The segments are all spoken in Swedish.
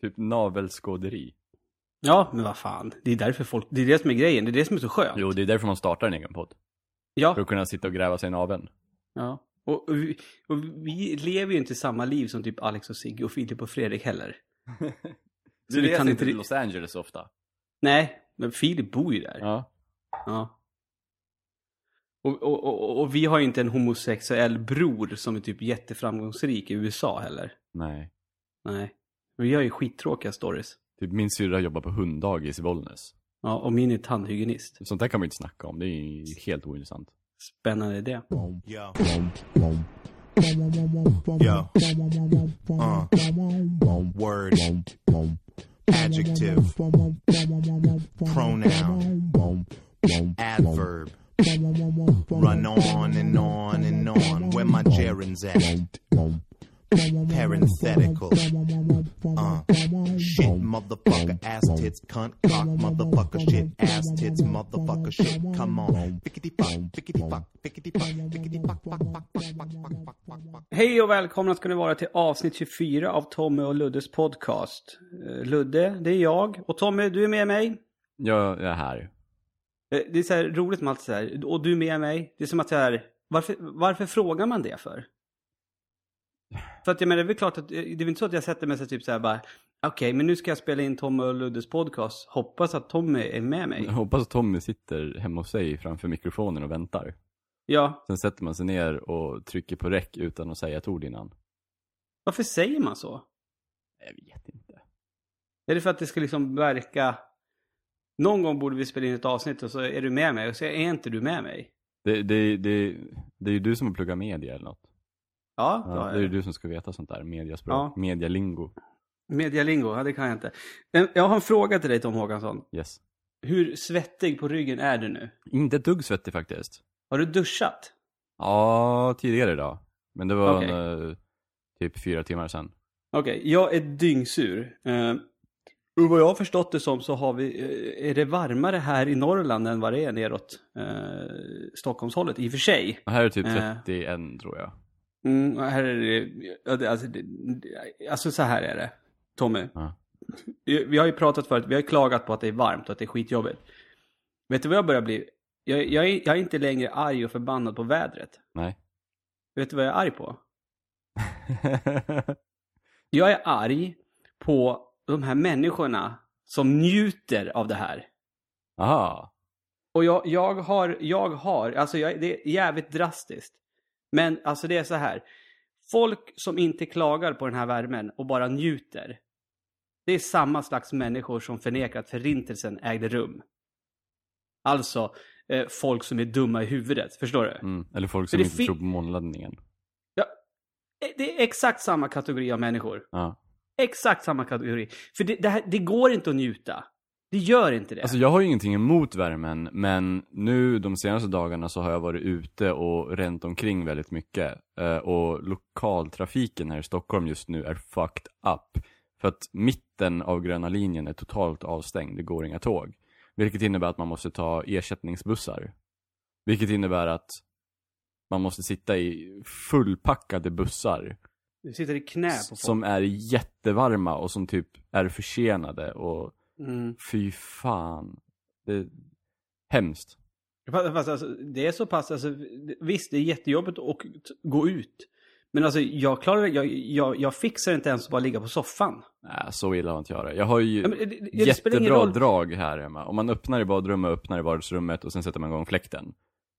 Typ navelskåderi. Ja, men vad fan. Det är därför folk, det är det som är grejen. Det är det som är så skönt. Jo, det är därför man startar en egen podd. För Ja, att kunna sitta och gräva sig i naveln. ja. Och, och, vi, och vi lever ju inte samma liv som typ Alex och Sigge och Filip och Fredrik heller. Du reser inte- till Los Angeles ofta. Nej, men Filip bor ju där. Ja. Ja. Och, och, och, och vi har ju inte en homosexuell bror som är typ jätteframgångsrik i USA heller. Nej. Nej. Vi har ju skittråkiga stories. Typ min syrra jobbar på hunddagis i Bollnäs. Ja, och min är tandhygienist. Sånt där kan man ju inte snacka om. Det är ju helt ointressant. Spännande idé. Uh. Word. Adjective. Pronoun. Adverb. Run on and on and on. Where my gerunds at? Parenthetical. Uh, shit, motherfucker, ass tits, cunt, cock, motherfucker, shit, ass tits, motherfucker, shit. Come on. Hej och välkomna ska ni vara till avsnitt 24 av Tommy och Luddes podcast. Eh, Ludde, det är jag. Och Tommy, du är med mig. Jag är här. Eh, Det är så här roligt med allt så här. Och du med mig. Det är som att så här, varför, varför frågar man det för? För att jag menar, det är väl klart att, eh, det är väl inte så att jag sätter mig så här, typ så här bara, okej, men nu ska jag spela in Tommy och Luddes podcast. Hoppas att Tommy är med mig. Jag hoppas att Tommy sitter hemma hos sig framför mikrofonen och väntar. Ja, Sen sätter man sig ner och trycker på räck utan att säga ett ord innan. varför säger man så? Jag vet inte. Är det för att det ska liksom verka... Någon gång borde vi spela in ett avsnitt och så är du med mig och så är inte du med mig. Det, det, det, det är ju du som har pluggat media eller något. Ja, Ja, ja, det är ju du som ska veta sånt där. Mediaspråk. Ja. Medialingo. Medialingo, ja det kan jag inte. Jag har en fråga till dig Tom Håkansson. Yes. Hur svettig på ryggen är du nu? Inte ett dugg svettig faktiskt. Har du duschat? Ja, tidigare idag. Men det var Okej. en, eh, typ fyra timmar sedan. Okej, jag är dyngsur. Och vad jag har förstått det som så har vi, eh, är det varmare här i Norrland än vad det är neråt uh, Stockholmshållet i och för sig. Och här är typ Eh. 31 tror jag. Mm, här är det, det, alltså, det, alltså så här är det, Tommy. Ja. Vi har ju pratat förut, vi har klagat på att det är varmt och att det är skitjobbigt. Vet du vad jag börjar bli? Jag, jag, är, jag är inte längre arg och förbannad på vädret. Nej. Vet du vad jag är arg på? Jag är arg på de här människorna som njuter av det här. Aha. Och jag, jag har, jag har, alltså jag, det är jävligt drastiskt. Men alltså det är så här. Folk som inte klagar på den här värmen och bara njuter. Det är samma slags människor som förnekar att förintelsen ägde rum. Alltså, eh, folk som är dumma i huvudet. Förstår du? Mm. Eller folk som inte tror på månlandningen. Ja, eh, det är exakt samma kategori av människor. Ja. Exakt samma kategori. För det, det, här, det går inte att njuta. Det gör inte det. Alltså jag har ju ingenting emot värmen, men nu de senaste dagarna så har jag varit ute och ränt omkring väldigt mycket. Eh, och lokaltrafiken här i Stockholm just nu är fucked up. För att mitten av gröna linjen är totalt avstängd, det går inga tåg. Vilket innebär att man måste ta ersättningsbussar. Vilket innebär att man måste sitta i fullpackade bussar du sitter i knä på folk. som är jättevarma och som typ är försenade och Mm. fy fan. Det är hemskt. Fast, alltså, det är så pass, alltså, visst det är jättejobbigt att gå ut. Men alltså jag klarar jag, jag, jag fixar inte ens att bara ligga på soffan. Nej, så illa har inte jag det. Jag har ju Ja, men det- det- jättebra drag här hemma. Om man öppnar i badrummet, öppnar i vardagsrummet och sen sätter man igång fläkten.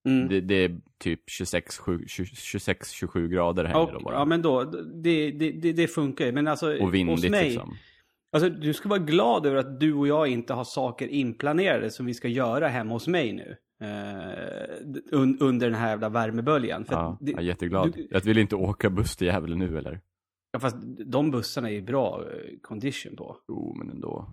Mm. Det, det är typ 26-27 grader här inne då Och, bara. ja men då, det, det, det, funkar ju. Men alltså och hos vindigt mig, liksom. alltså du ska vara glad över att du och jag inte har saker inplanerade som vi ska göra hemma hos mig nu. Eh, un, under den här jävla värmeböljan. För Ja, jag är jätteglad. du- Jag vill inte åka buss till Gävle nu eller? ja, fast de bussarna är ju bra eh, condition på. Jo, men ändå.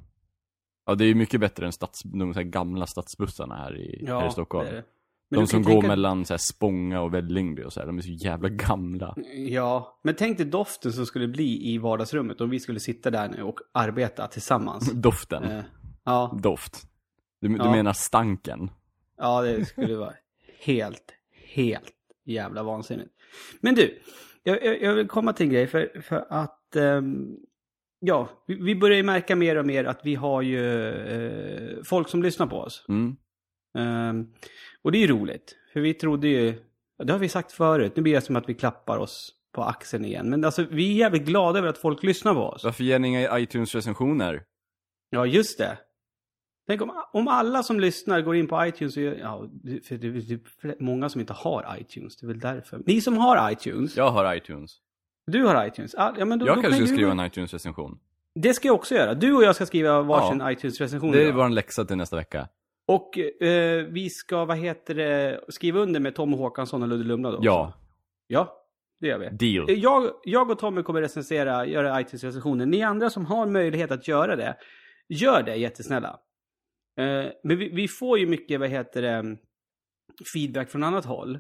Ja, det är ju mycket bättre än stads, de gamla stadsbussarna här i, här i Stockholm. det. Men De som går tänka- mellan så här, Spånga och Vällingby och så här, de är så jävla gamla. Ja, men tänk dig doften som skulle bli i vardagsrummet om vi skulle sitta där nu och arbeta tillsammans. Doften. Eh, ja, Doft. Du, du Ja. menar stanken? ja, det skulle vara helt, helt jävla vansinnigt. Men du, jag, jag, jag vill komma till en grej för, för att ehm, ja, vi, vi börjar ju märka mer och mer att vi har ju eh, folk som lyssnar på oss. Mm. Ehm, och det är ju roligt, för vi trodde ju, det har vi sagt förut, nu blir det som att vi klappar oss på axeln igen. Men alltså vi är jävligt glada över att folk lyssnar på oss. Varför ger ni inga iTunes-recensioner? Ja, just det. Tänk om, om alla som lyssnar går in på iTunes och gör, ja, för det är är många som inte har iTunes, det är väl därför. Ni som har iTunes, Jag har iTunes. du har iTunes. Ja, men då, Jag då kanske kan ska skriva en iTunes-recension. Det ska jag också göra. Du och jag ska skriva varsin Ja. iTunes-recension Det är idag. vår läxa till nästa vecka. Och eh, vi ska, vad heter det, skriva under med Tom Håkansson och Ludde Lundblad också. Ja, Ja, det gör vi. deal. Eh, Jag, jag och Tommy kommer recensera, göra iTunes-recensioner. Ni andra som har möjlighet att göra det, gör det jättesnälla. Eh, men vi, vi får ju mycket, vad heter det, feedback från annat håll.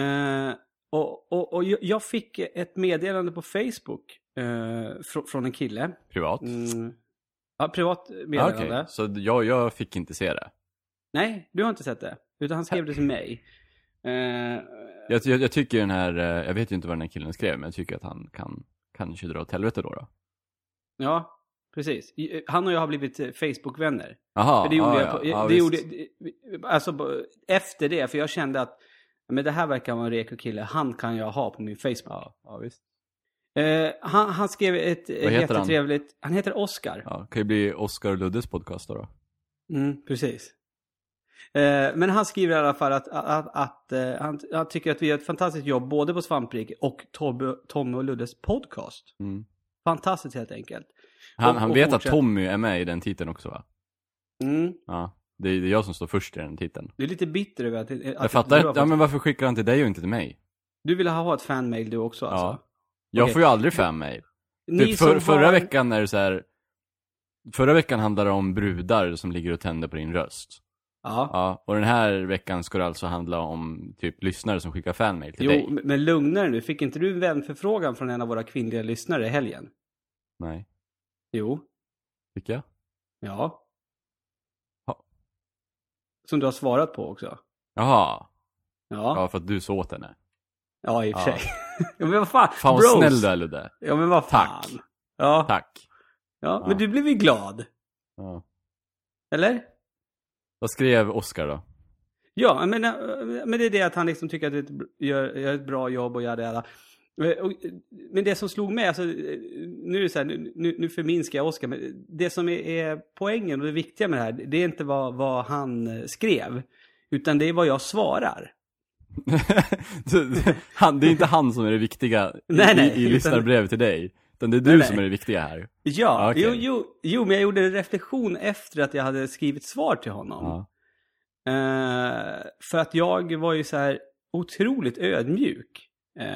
Eh, och och, och jag- fick ett meddelande på Facebook eh, fr- från en kille. Privat. Mm. Ja, privat Ah, meddelande. Okej, så jag, jag fick inte se det. Nej, du har inte sett det. Utan han skrev det till mig. Eh, Jag, jag, jag tycker den här, eh, jag vet ju inte vad den här killen skrev, men jag tycker att han kan kanske dra åt helvete då. då. ja, precis. I- Han och jag har blivit eh, Facebook-vänner. Jaha, För det gjorde ah, jag ja, på, ja, det visst. gjorde, alltså efter det, för jag kände att men det här verkar vara en reko kille, han kan jag ha på min Facebook. Ja, ja, visst. Eh, han, han skrev ett Vad heter han? jättetrevligt, han heter Oscar. Ja, kan ju bli Oscar Luddes podcast då. då. Mm, precis. Eh, men han skriver i alla fall att, att, att eh, han, han tycker att vi gör ett fantastiskt jobb både på Svampriket och Tobbe, Tommy och Luddes podcast. Mm. Fantastiskt helt enkelt. Han, Och- han och vet fortsätt. att Tommy är med i den titeln också va? Mm. Ja. Det är, det är jag som står först i den titeln. Du är lite bitter över att... att Jag fattar inte, ja men varför skickar han till dig och inte till mig? du vill ha ett fanmail du också alltså? Ja. Jag Okej. får ju aldrig fanmail. Typ för, förra har- veckan är det så här. Förra veckan handlade det om brudar som ligger och tänder på din röst. Ja. Ja, och den här veckan ska det alltså handla om typ lyssnare som skickar fanmail till Jo, dig. men- men lugnare nu. Fick inte du en vänförfrågan från en av våra kvinnliga lyssnare i helgen? Nej, Jo. fick jag? Ja. Ja. Som du har svarat på också. Jaha, Ja. ja för att du såg åt henne. Ja, i och för Ja. sig. ja, men vad fan. Fan vad Bros. snäll du är Ludde. Ja, men vad fan. Tack. Ja. Tack. ja. Ja. Men du blev ju glad. Ja. Eller? Vad skrev Oscar då? Ja, men, äh, men det är det att han liksom tycker att du gör, gör ett bra jobb och gör det. Och, men det som slog mig, alltså, nu är det så här, nu, nu förminskar jag Oskar, men det som är, är poängen och det viktiga med det här, det är inte vad, vad han eh, skrev, utan det är vad jag svarar. han, det är inte han som är det viktiga i, Nej, nej, i, i lyssnarbrevet till dig. Utan det är du Nej, nej. som är det viktiga här. Ja, Okej. jo, jo, jo, men jag gjorde en reflektion efter att jag hade skrivit svar till honom. Ja. Eh, för att jag var ju så här otroligt ödmjuk eh,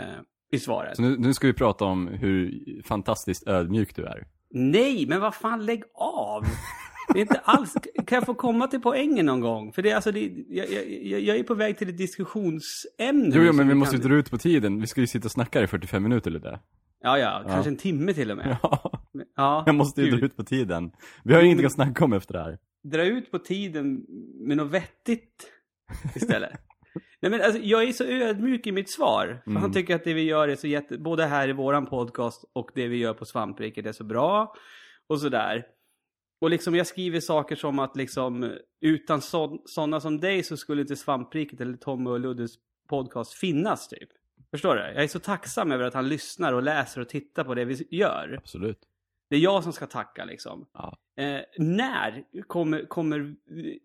i svaret. Så nu, nu ska vi prata om hur fantastiskt ödmjuk du är. Nej, men vad fan, lägg av! Det är inte alls... Kan jag få komma till poängen någon gång? För det är alltså, det, jag, jag, jag är på väg till ett diskussionsämne. Jo, jo men vi måste ju dra ut på tiden. Vi ska ju sitta och snacka i 45 minuter eller det. Ja, ja, Ja. kanske en timme till och med. Ja, Ja, jag måste ju gud. dra ut på tiden. Vi har ju ingenting att snacka om efter det här. Dra ut på tiden med något vettigt istället. Nej men alltså, jag är så ödmjuk i mitt svar. För Mm. han tycker att det vi gör är så jätte... Både här i våran podcast och det vi gör på Svampriket är så bra. Och sådär. Och liksom jag skriver saker som att liksom utan sådana som dig så skulle inte Svampriket eller Tommy och Luddes podcast finnas typ. Förstår du? Jag är så tacksam över att han lyssnar och läser och tittar på det vi gör. Absolut. Det är jag som ska tacka liksom. Ja. Eh, när kommer, kommer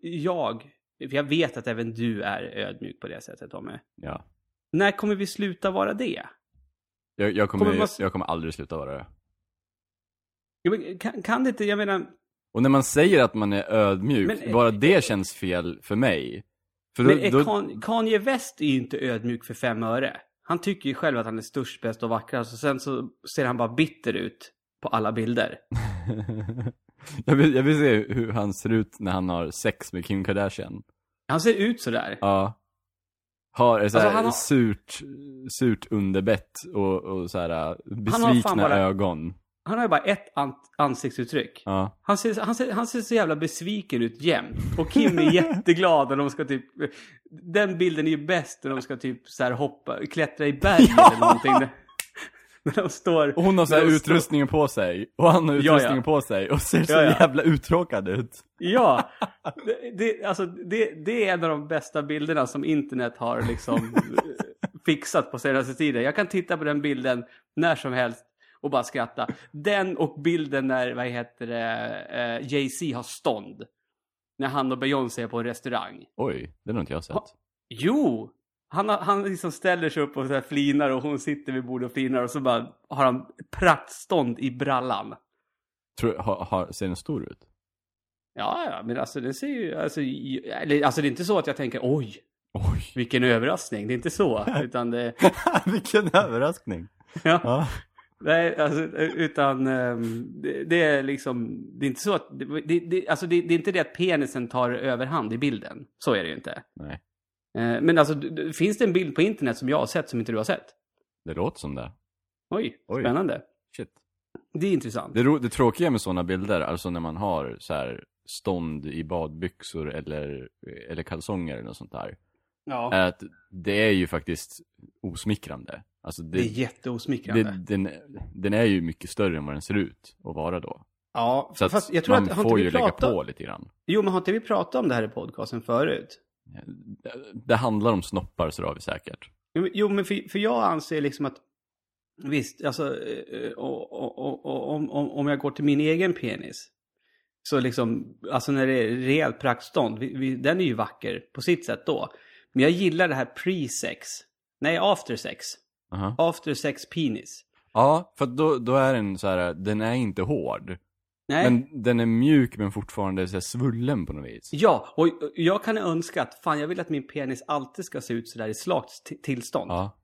jag, för jag vet att även du är ödmjuk på det sättet Tommy. Ja. När kommer vi sluta vara det? Jag, jag, kommer, Kommer man- jag kommer aldrig sluta vara det. Ja, Kan, kan det inte, jag menar, Och när man säger att man är ödmjuk, Men, eh, bara det känns fel för mig. För då, men är då, Kan, Kanye West är ju inte ödmjuk för fem öre. Han tycker ju själv att han är störst, bäst och vackrast och sen så ser han bara bitter ut på alla bilder. jag, vill, jag vill se hur han ser ut när han har sex med Kim Kardashian. Han ser ut sådär. Ja. Har ett så Alltså, här han har- surt, surt underbett och, och så här besvikna ögon. Han har ju bara ett an- ansiktsuttryck. Ja. Han ser, han, ser, han ser så jävla besviken ut jämt. Och Kim är jätteglad när de ska typ... Den bilden är ju bäst när de ska typ så här hoppa, klättra i berg eller någonting. När de står... Och hon har så de står- utrustningen på sig, och han har Ja, utrustningen ja. på sig, och ser så Ja, ja. jävla uttråkad ut. Ja, det, det, alltså, det, det är en av de bästa bilderna som internet har liksom eh, fixat på senaste tiden. Jag kan titta på den bilden när som helst och bara skratta. Den och bilden när, vad heter det, eh, Jay-Z har stånd. När han och Beyoncé är på en restaurang. Oj, det har inte jag sett. Ja. Jo! Han, han liksom ställer sig upp och så flinar och hon sitter vid bordet och flinar och så bara har han praktstånd i brallan. Tror, har, har, ser den stor ut? Ja, ja, men alltså det ser ju, alltså, eller, alltså det är inte så att jag tänker oj, Oj, vilken överraskning. Det är inte så, utan det, vilken överraskning. ja, Ja. Nej, alltså, utan ehm, det, det är liksom, det är inte så att, det, det, alltså det, det är inte det att penisen tar överhand i bilden. Så är det ju inte. Nej, Eh, Men alltså, finns det en bild på internet som jag har sett som inte du har sett? det låter som det. Oj, Oj. spännande. Shit. Det är intressant. Det, det tråkiga med sådana bilder, alltså när man har så här stånd i badbyxor eller, eller kalsonger eller något sånt där. Ja, Är att det är ju faktiskt osmickrande. Alltså det är det, jätteosmickrande. det, den, den är ju mycket större än vad den ser ut att vara då. ja, Så fast jag tror man att, får ju lägga på lite grann. Jo, men har inte vi pratat om det här i podcasten förut? Det, det handlar om snoppar så det har vi säkert. Jo, men- för, för jag anser liksom att visst, alltså eh, och, och, och, om, om, jag går till min egen penis. Så liksom, alltså när det är rejält praktstånd, den är ju vacker på sitt sätt då. Men jag gillar det här pre-sex. Nej, after sex. Aha. After sex penis. Ja, för då, då är den så här, den är inte hård. Nej. Men den är mjuk men fortfarande så svullen på något vis. Ja, och jag kan önska att fan jag vill att min penis alltid ska se ut sådär i slakt tillstånd. Ja.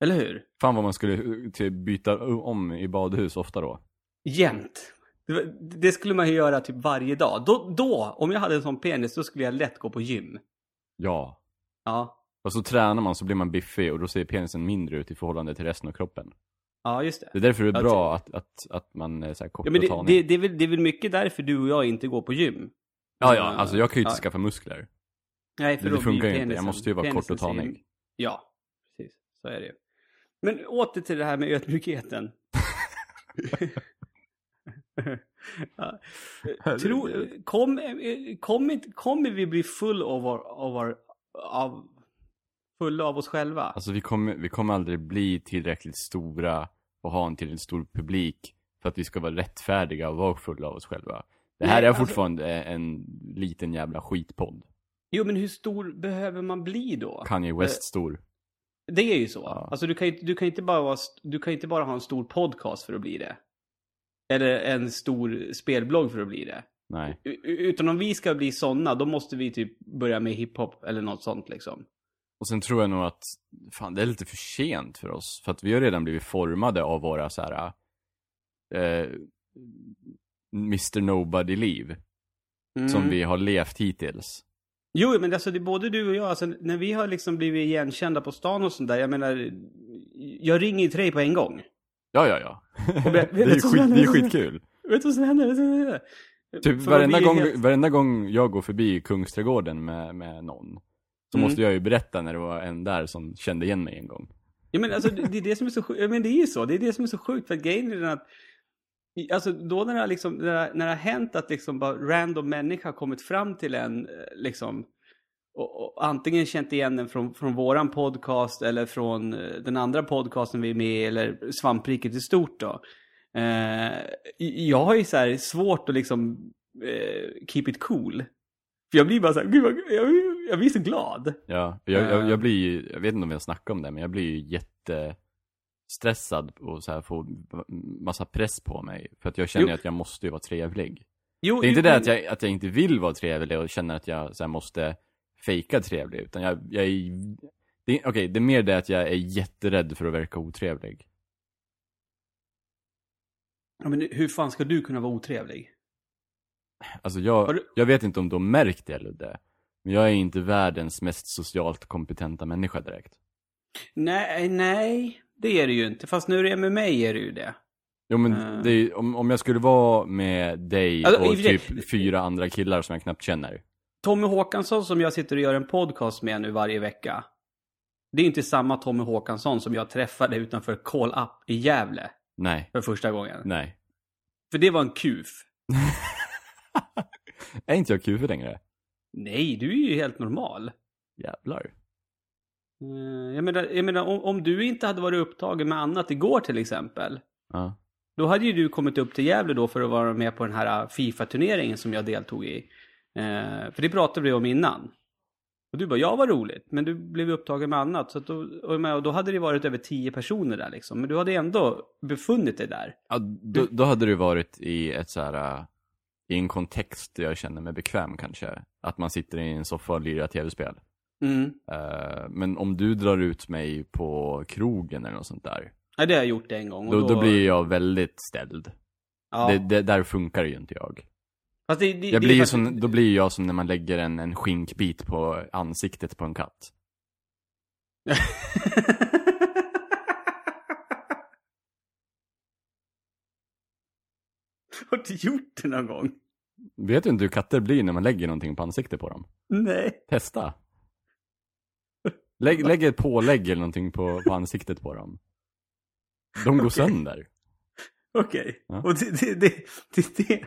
Eller hur? Fan vad man skulle eh, typ byta om i badhus ofta då. Jämt. Det- Det skulle man ju göra typ varje dag. Då, då, om jag hade en sån penis, då skulle jag lätt gå på gym. Ja. Ja, Och så tränar man så blir man biffig och då ser penisen mindre ut i förhållande till resten av kroppen. ja just det. Det är därför det är bra att, att, att man är så här kort Ja, men och det, tanig. det, det, är väl, det är väl mycket därför du och jag inte går på gym. Ja, ja, alltså jag kan ju inte Ja. skaffa muskler. Nej, Det- det blir funkar ju inte. penisen- Jag måste ju vara kort och tanig. Ja, precis. Så är det ju. Men åter till det här med ödmjukheten. ja. Kom, kom, inte- kommer vi bli full of our, av, fulla av oss själva? Alltså vi kommer, vi kommer aldrig bli tillräckligt stora och ha en tillräckligt stor publik för att vi ska vara rättfärdiga och vara fulla av oss själva. Det här Nej, är alltså- fortfarande en liten jävla skitpodd. Jo, men hur stor behöver man bli då? Kanye West stor. Det är ju så. Ja. Alltså du kan, du, kan inte bara vara, du kan inte bara ha en stor podcast för att bli det. Eller en stor spelblogg för att bli det. Nej. Utan om vi ska bli sådana, då måste vi typ börja med hiphop eller något sånt liksom. Och sen tror jag nog att, fan det är lite för sent för oss. För att vi har redan blivit formade av våra så här eh, Mr Nobody-liv. Mm. Som vi har levt hittills. Jo, men alltså det är både du och jag, alltså, när vi har liksom blivit igenkända på stan och sånt där, jag menar, jag ringer ju till dig på en gång. Ja, ja, ja. vet- det, är skit, det är skitkul. Vet du vad som händer? Vet du vad som händer? Typ varenda gång, helt- varenda gång jag går förbi Kungsträdgården med, med någon. Så Mm. måste jag ju berätta när det var en där som kände igen mig en gång. Ja men alltså det, är det som är så sjukt, men det är ju så, det är det som är så sjukt för att grejen är den att Alltså då när det, liksom, när, det, när det har hänt att liksom bara random människa har kommit fram till en eh, liksom och, och antingen känt igen den från, från våran podcast eller från eh, den andra podcasten vi är med i eller svampriket i stort då. Eh, jag har ju så här svårt att liksom eh, keep it cool. För jag blir bara så här, gud vad, jag, jag blir så glad. Ja, jag, jag, Eh. jag blir ju, jag vet inte om vi har snackat om det, men jag blir ju jättestressad och så här får massa press på mig. För att jag känner Jo. att jag måste ju vara trevlig. Jo, Det är inte jo, det men- att jag, att jag inte vill vara trevlig och känner att jag så här, måste fejka trevlig, utan jag, jag är, det, är- okej, det är mer det att jag är jätterädd för att verka otrevlig. Ja, men hur fan ska du kunna vara otrevlig? Alltså jag, du- jag vet inte om du har märkt det Ludde, men jag är inte världens mest socialt kompetenta människa direkt. Nej, nej, det är det ju inte. Fast du är med mig är det ju det. Jo men Eh. det är, om, om jag skulle vara med dig Alltså, och typ fyra andra killar som jag knappt känner. Tommy Håkansson som jag sitter och gör en podcast med nu varje vecka. Det är inte samma Tommy Håkansson som jag träffade utanför Call Up i Gävle Nej, för första gången. nej. För det var en kuf. Är inte jag kufig längre? Nej, du är ju helt normal. Jävlar. Eh, Jag menar, jag menar om, om du inte hade varit upptagen med annat igår till exempel. Ja. Då hade ju du kommit upp till Gävle då för att vara med på den här uh, Fifa-turneringen som jag deltog i. Eh, för det pratade vi om innan. Och du bara, ja vad roligt. Men du blev upptagen med annat. Så då, och jag då hade det varit över tio personer där liksom. Men du hade ändå befunnit dig där. Ja, då, då hade det varit i ett så här, äh, i en kontext där jag känner mig bekväm kanske. Att man sitter i en soffa och lirar tv-spel. Mm. Eh, men om du drar ut mig på krogen eller något sånt där. Ja, det har jag gjort en gång. och Då, då blir jag väldigt ställd. Ja. Det, det, där funkar ju inte jag. Fast det, det, jag blir faktiskt- som, då blir jag som när man lägger en, en skinkbit på ansiktet på en katt. Har du gjort det någon gång? Vet du inte hur katter blir när man lägger någonting på ansiktet på dem? Nej. Testa. Lägg, lägg ett pålägg eller någonting på, på ansiktet på dem. De går Okej. sönder. Okej. Ja. Och det, det, det, det, det,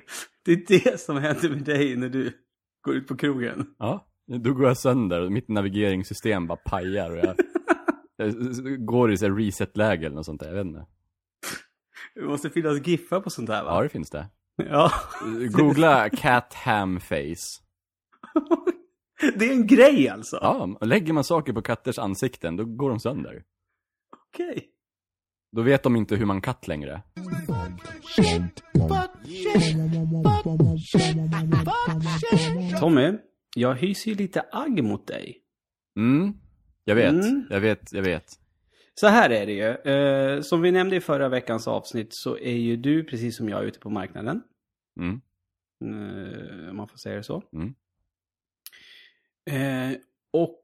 det är det som händer med dig när du går ut på krogen. Ja, då går jag sönder mitt navigeringssystem bara pajar och jag, jag går i reset-läge eller något sånt där, jag vet inte. Det måste finnas giffar på sånt här va? Ja, det finns det. Ja. Googla cat ham face. Det är en grej alltså? Ja, lägger man saker på katters ansikten, då går de sönder. Okej. Då vet de inte hur man katt längre. Tommy, jag hyser ju lite agg mot dig. Mm, jag vet, Mm. jag vet, jag vet. Så här är det ju. Eh, som vi nämnde i förra veckans avsnitt så är ju du, precis som jag, ute på marknaden. Mm. Eh, om man får säga det så. Mm. Eh, och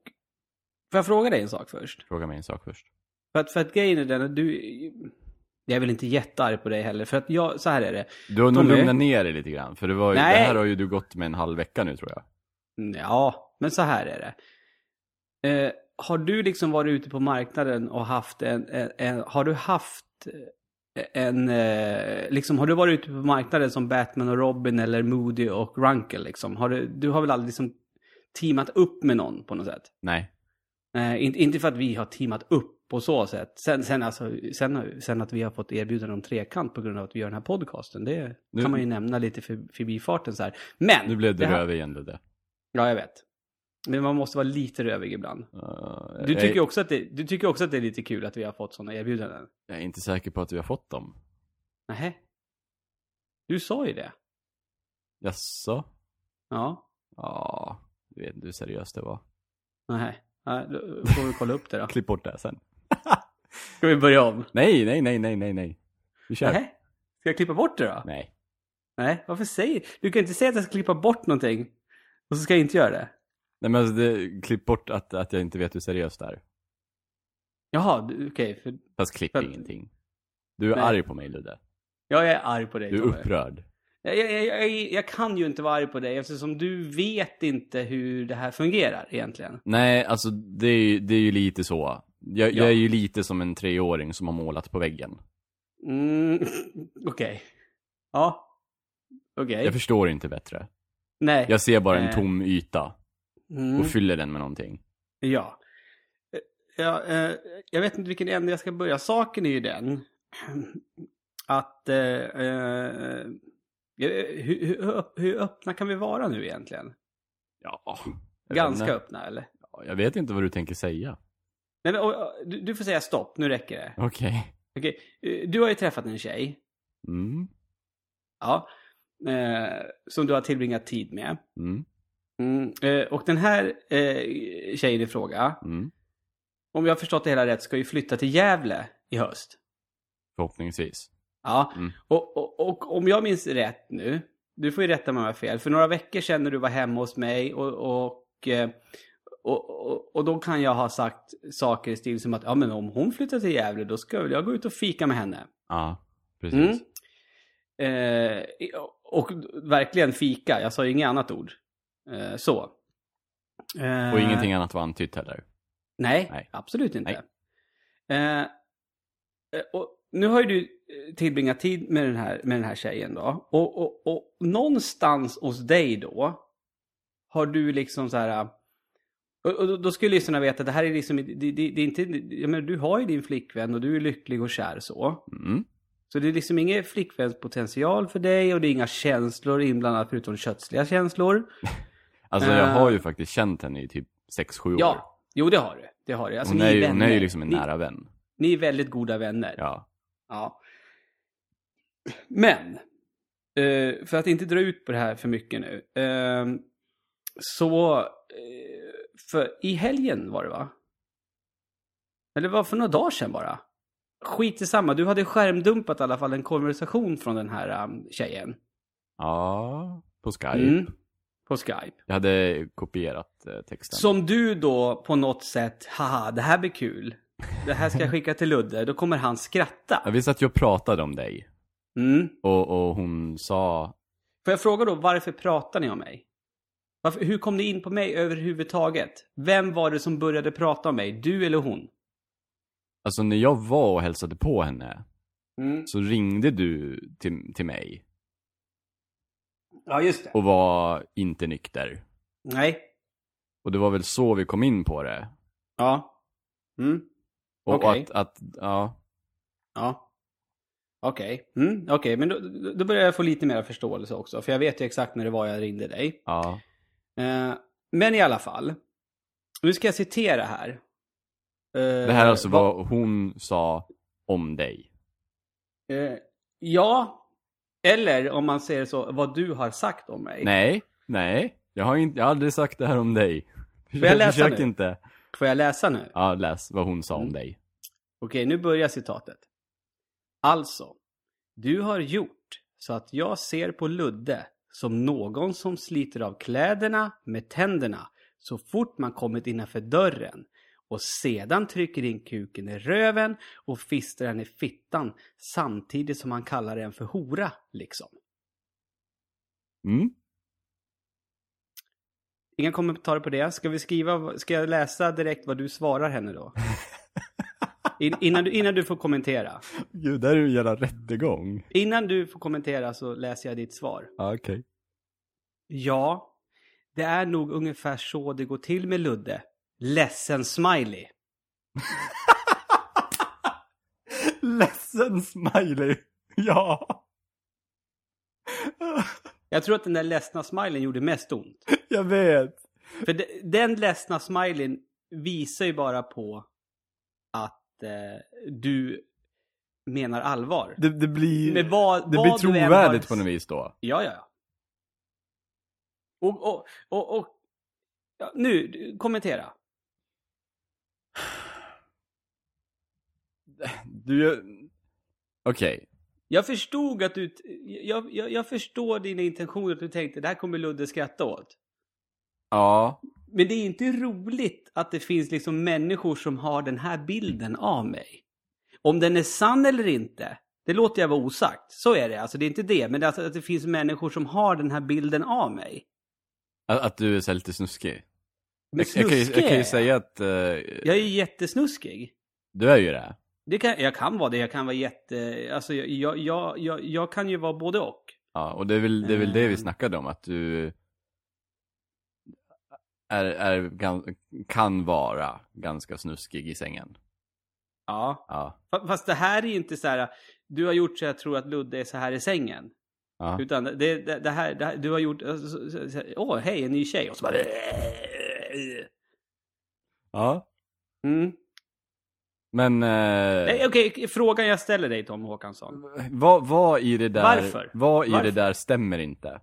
får jag fråga dig en sak först? Fråga mig en sak först. För att, för att grejen är den att du... Jag är väl inte jättearg på dig heller. För att jag, så här är det. Du har nog Tommy? lugnat ner dig lite grann, för det, var, ju- det här har ju du gått med en halv vecka nu tror jag. Ja, men så här är det. Eh, har du liksom varit ute på marknaden och haft en... en, en har du haft en... Eh, liksom, har du varit ute på marknaden som Batman och Robin eller Moody och Runkle liksom? Har du, du har väl aldrig liksom teamat upp med någon på något sätt? Nej. Eh, inte, inte för att vi har teamat upp på så sätt. Sen, sen, alltså, sen, sen att vi har fått erbjudande om trekant på grund av att vi gör den här podcasten. Det Nu- kan man ju nämna lite för, förbifarten så här. Men! Nu blev det det här- rövig igen Ludde. Ja, jag vet. Men man måste vara lite rövig ibland. Uh, Du jag, tycker, också att det, du tycker också att det är lite kul att vi har fått sådana erbjudanden? jag är inte säker på att vi har fått dem. Nähä? Du sa ju det. Jaså? Ja. Ja, du vet inte hur seriöst det var. Nähä. Ja, då får vi kolla upp det då. Klipp bort det sen. Ska vi börja om? Nej, nej, nej, nej, nej, nej. Vi kör. Nähä? Ska jag klippa bort det då? Nej. Nej, varför säger du? kan inte säga att jag ska klippa bort någonting. Och så ska jag inte göra det. Nej men alltså, det, klipp bort att, att jag inte vet hur seriöst det är. Jaha, okej. för Fast klipp För- ingenting. Du är Nej. arg på mig Ludde. jag är arg på dig, Du är Tommy. upprörd. Jag, jag, jag, jag, kan ju inte vara arg på dig eftersom du vet inte hur det här fungerar egentligen. Nej, alltså det är, ju- det är ju lite så. Jag, Ja. är ju lite som en treåring som har målat på väggen. Mm, okej. Ja. Okej. Jag förstår inte bättre. Nej. Jag ser bara en Eh. tom yta Mm, och fyller den med någonting. ja. Eh, ja eh, jag vet inte vilken ände jag ska börja. Saken är ju den att... Eh, eh, hur, hur, öpp- hur öppna kan vi vara nu egentligen? Ja. vet Ganska öppna eller? Ja, Jag vet inte vad du tänker säga. Nej, men, och, och, du, du får säga stopp, nu räcker det. Okej. Okej, eh, Du har ju träffat en tjej. Mm. Ja. Eh, som du har tillbringat tid med. Mm. Mm, eh, och den här eh, tjejen i fråga, Mm. om jag har förstått det hela rätt, ska ju flytta till Gävle i höst. Förhoppningsvis. Ja, Mm. och, och, och om jag minns rätt nu, du får ju rätta mig om jag har fel, för några veckor sedan när du var hemma hos mig och, och, eh, och, och, och då kan jag ha sagt saker i stil som att ja men om hon flyttar till Gävle då ska väl jag gå ut och fika med henne. Ja, precis. Mm. Eh, och verkligen fika, jag sa ju inget annat ord. Eh, så. Eh, Och ingenting annat var antytt heller. Nej, Nej. absolut inte. Eh, eh, och nu har ju du tillbringat tid med den här, med den här tjejen då. Och, och, och någonstans hos dig då har du liksom så här... Och, då skulle lyssnarna veta att det här är liksom, det, det, det är inte, jag menar, du har ju din flickvän och du är lycklig och kär så. Mm. Så det är liksom ingen flickvänspotential för dig och det är inga känslor inblandat förutom kötsliga känslor. Alltså jag Eh. har ju faktiskt känt henne i typ 6-7 år. Ja, jo det har du. Det har du. Alltså, hon, är ju, hon är ju liksom en Ni- nära vän. Ni är väldigt goda vänner. Ja. Ja. Men, eh, för att inte dra ut på det här för mycket nu. Eh, så, eh, för i helgen var det va? Eller var för några dagar sedan bara? Skit i samma, du hade skärmdumpat i alla fall en konversation från den här um, tjejen. Ja, på Skype. Mm, på Skype. Jag hade kopierat eh, texten. Som du då på något sätt, haha, det här blir kul. Det här ska jag skicka till Ludde. Då kommer han Ja, skratta. vi satt ju och pratade om dig. Mm. Och, och hon sa, Får jag fråga då, varför pratar ni om mig? Varför, hur kom ni in på mig överhuvudtaget? Vem var det som började prata om mig? Du eller hon? alltså när jag var och hälsade på henne, Mm. så ringde du till, till mig Ja, just det. och var inte nykter. Nej. Och det var väl så vi kom in på det. Ja. Mm. Och Okej. att, att, ja. Ja. Okej. Mm, Okej, men då, då- då börjar jag få lite mer förståelse också. För jag vet ju exakt när det var jag ringde dig. Ja. Eh, men i alla fall. Nu ska jag citera här. Eh, Det här är alltså vad hon sa om dig. Eh, ja. Eller om man säger så, vad du har sagt om mig. Nej, nej. Jag har, inte, jag har aldrig sagt det här om dig. jag läsa Försök nu? inte. Får jag läsa nu? Ja, läs vad hon sa om Mm. dig. Okej, nu börjar citatet. Alltså, du har gjort så att jag ser på Ludde som någon som sliter av kläderna med tänderna så fort man kommit innanför dörren och sedan trycker in kuken i röven och fistar den i fittan samtidigt som man kallar den för hora, liksom. Mm? Inga kommentarer på det. Ska vi skriva, ska jag läsa direkt vad du svarar henne då? In, innan, du, innan du får kommentera. Gud, där är ju jävla rättegång. Innan du får kommentera så läser jag ditt svar. Ja, okej. Ja, det är nog ungefär så det går till med Ludde. Ledsen smiley. Ledsen smiley. Ja. Jag tror att den där ledsna smileyn gjorde mest ont. Jag vet. För de, den ledsna smileyn visar ju bara på att eh, du menar allvar. Det, det blir, Men vad, det vad blir trovärdigt på något vis då. Ja, ja, ja. Och, och, och, och ja, nu, kommentera. Du. Okej. Jag förstod att du, jag, jag, jag förstår dina intentioner att du tänkte det här kommer Ludde skratta åt. Ja. Men det är inte roligt att det finns liksom människor som har den här bilden av mig. Om den är sann eller inte, det låter jag vara osagt. Så är det, alltså det är inte det. Men det alltså att det finns människor som har den här bilden av mig. Att, att du är så lite snuskig. Men Jag, jag, kan ju, jag kan ju snuskig säga att eh, Jag är ju jättesnuskig. du är ju det. Det kan, jag kan vara det, jag kan vara jätte... Alltså jag, jag, jag, jag, kan ju vara både och. Ja, och det är väl det, är väl det vi Ehm. snackade om, att du är, är, kan vara ganska snuskig i sängen. Ja. Ja. Fa- Fast det här är ju inte så här, du har gjort så jag tror att Ludde är så här i sängen. ja. Utan det, det, det, här, det här, du har gjort, alltså, så- så- så- åh hej en ny tjej och så bara... ja. Mm. Men, Nej, eh, Okej, frågan jag ställer dig Tom Håkansson. vad, vad i det där, Varför? vad i Varför? det där stämmer inte?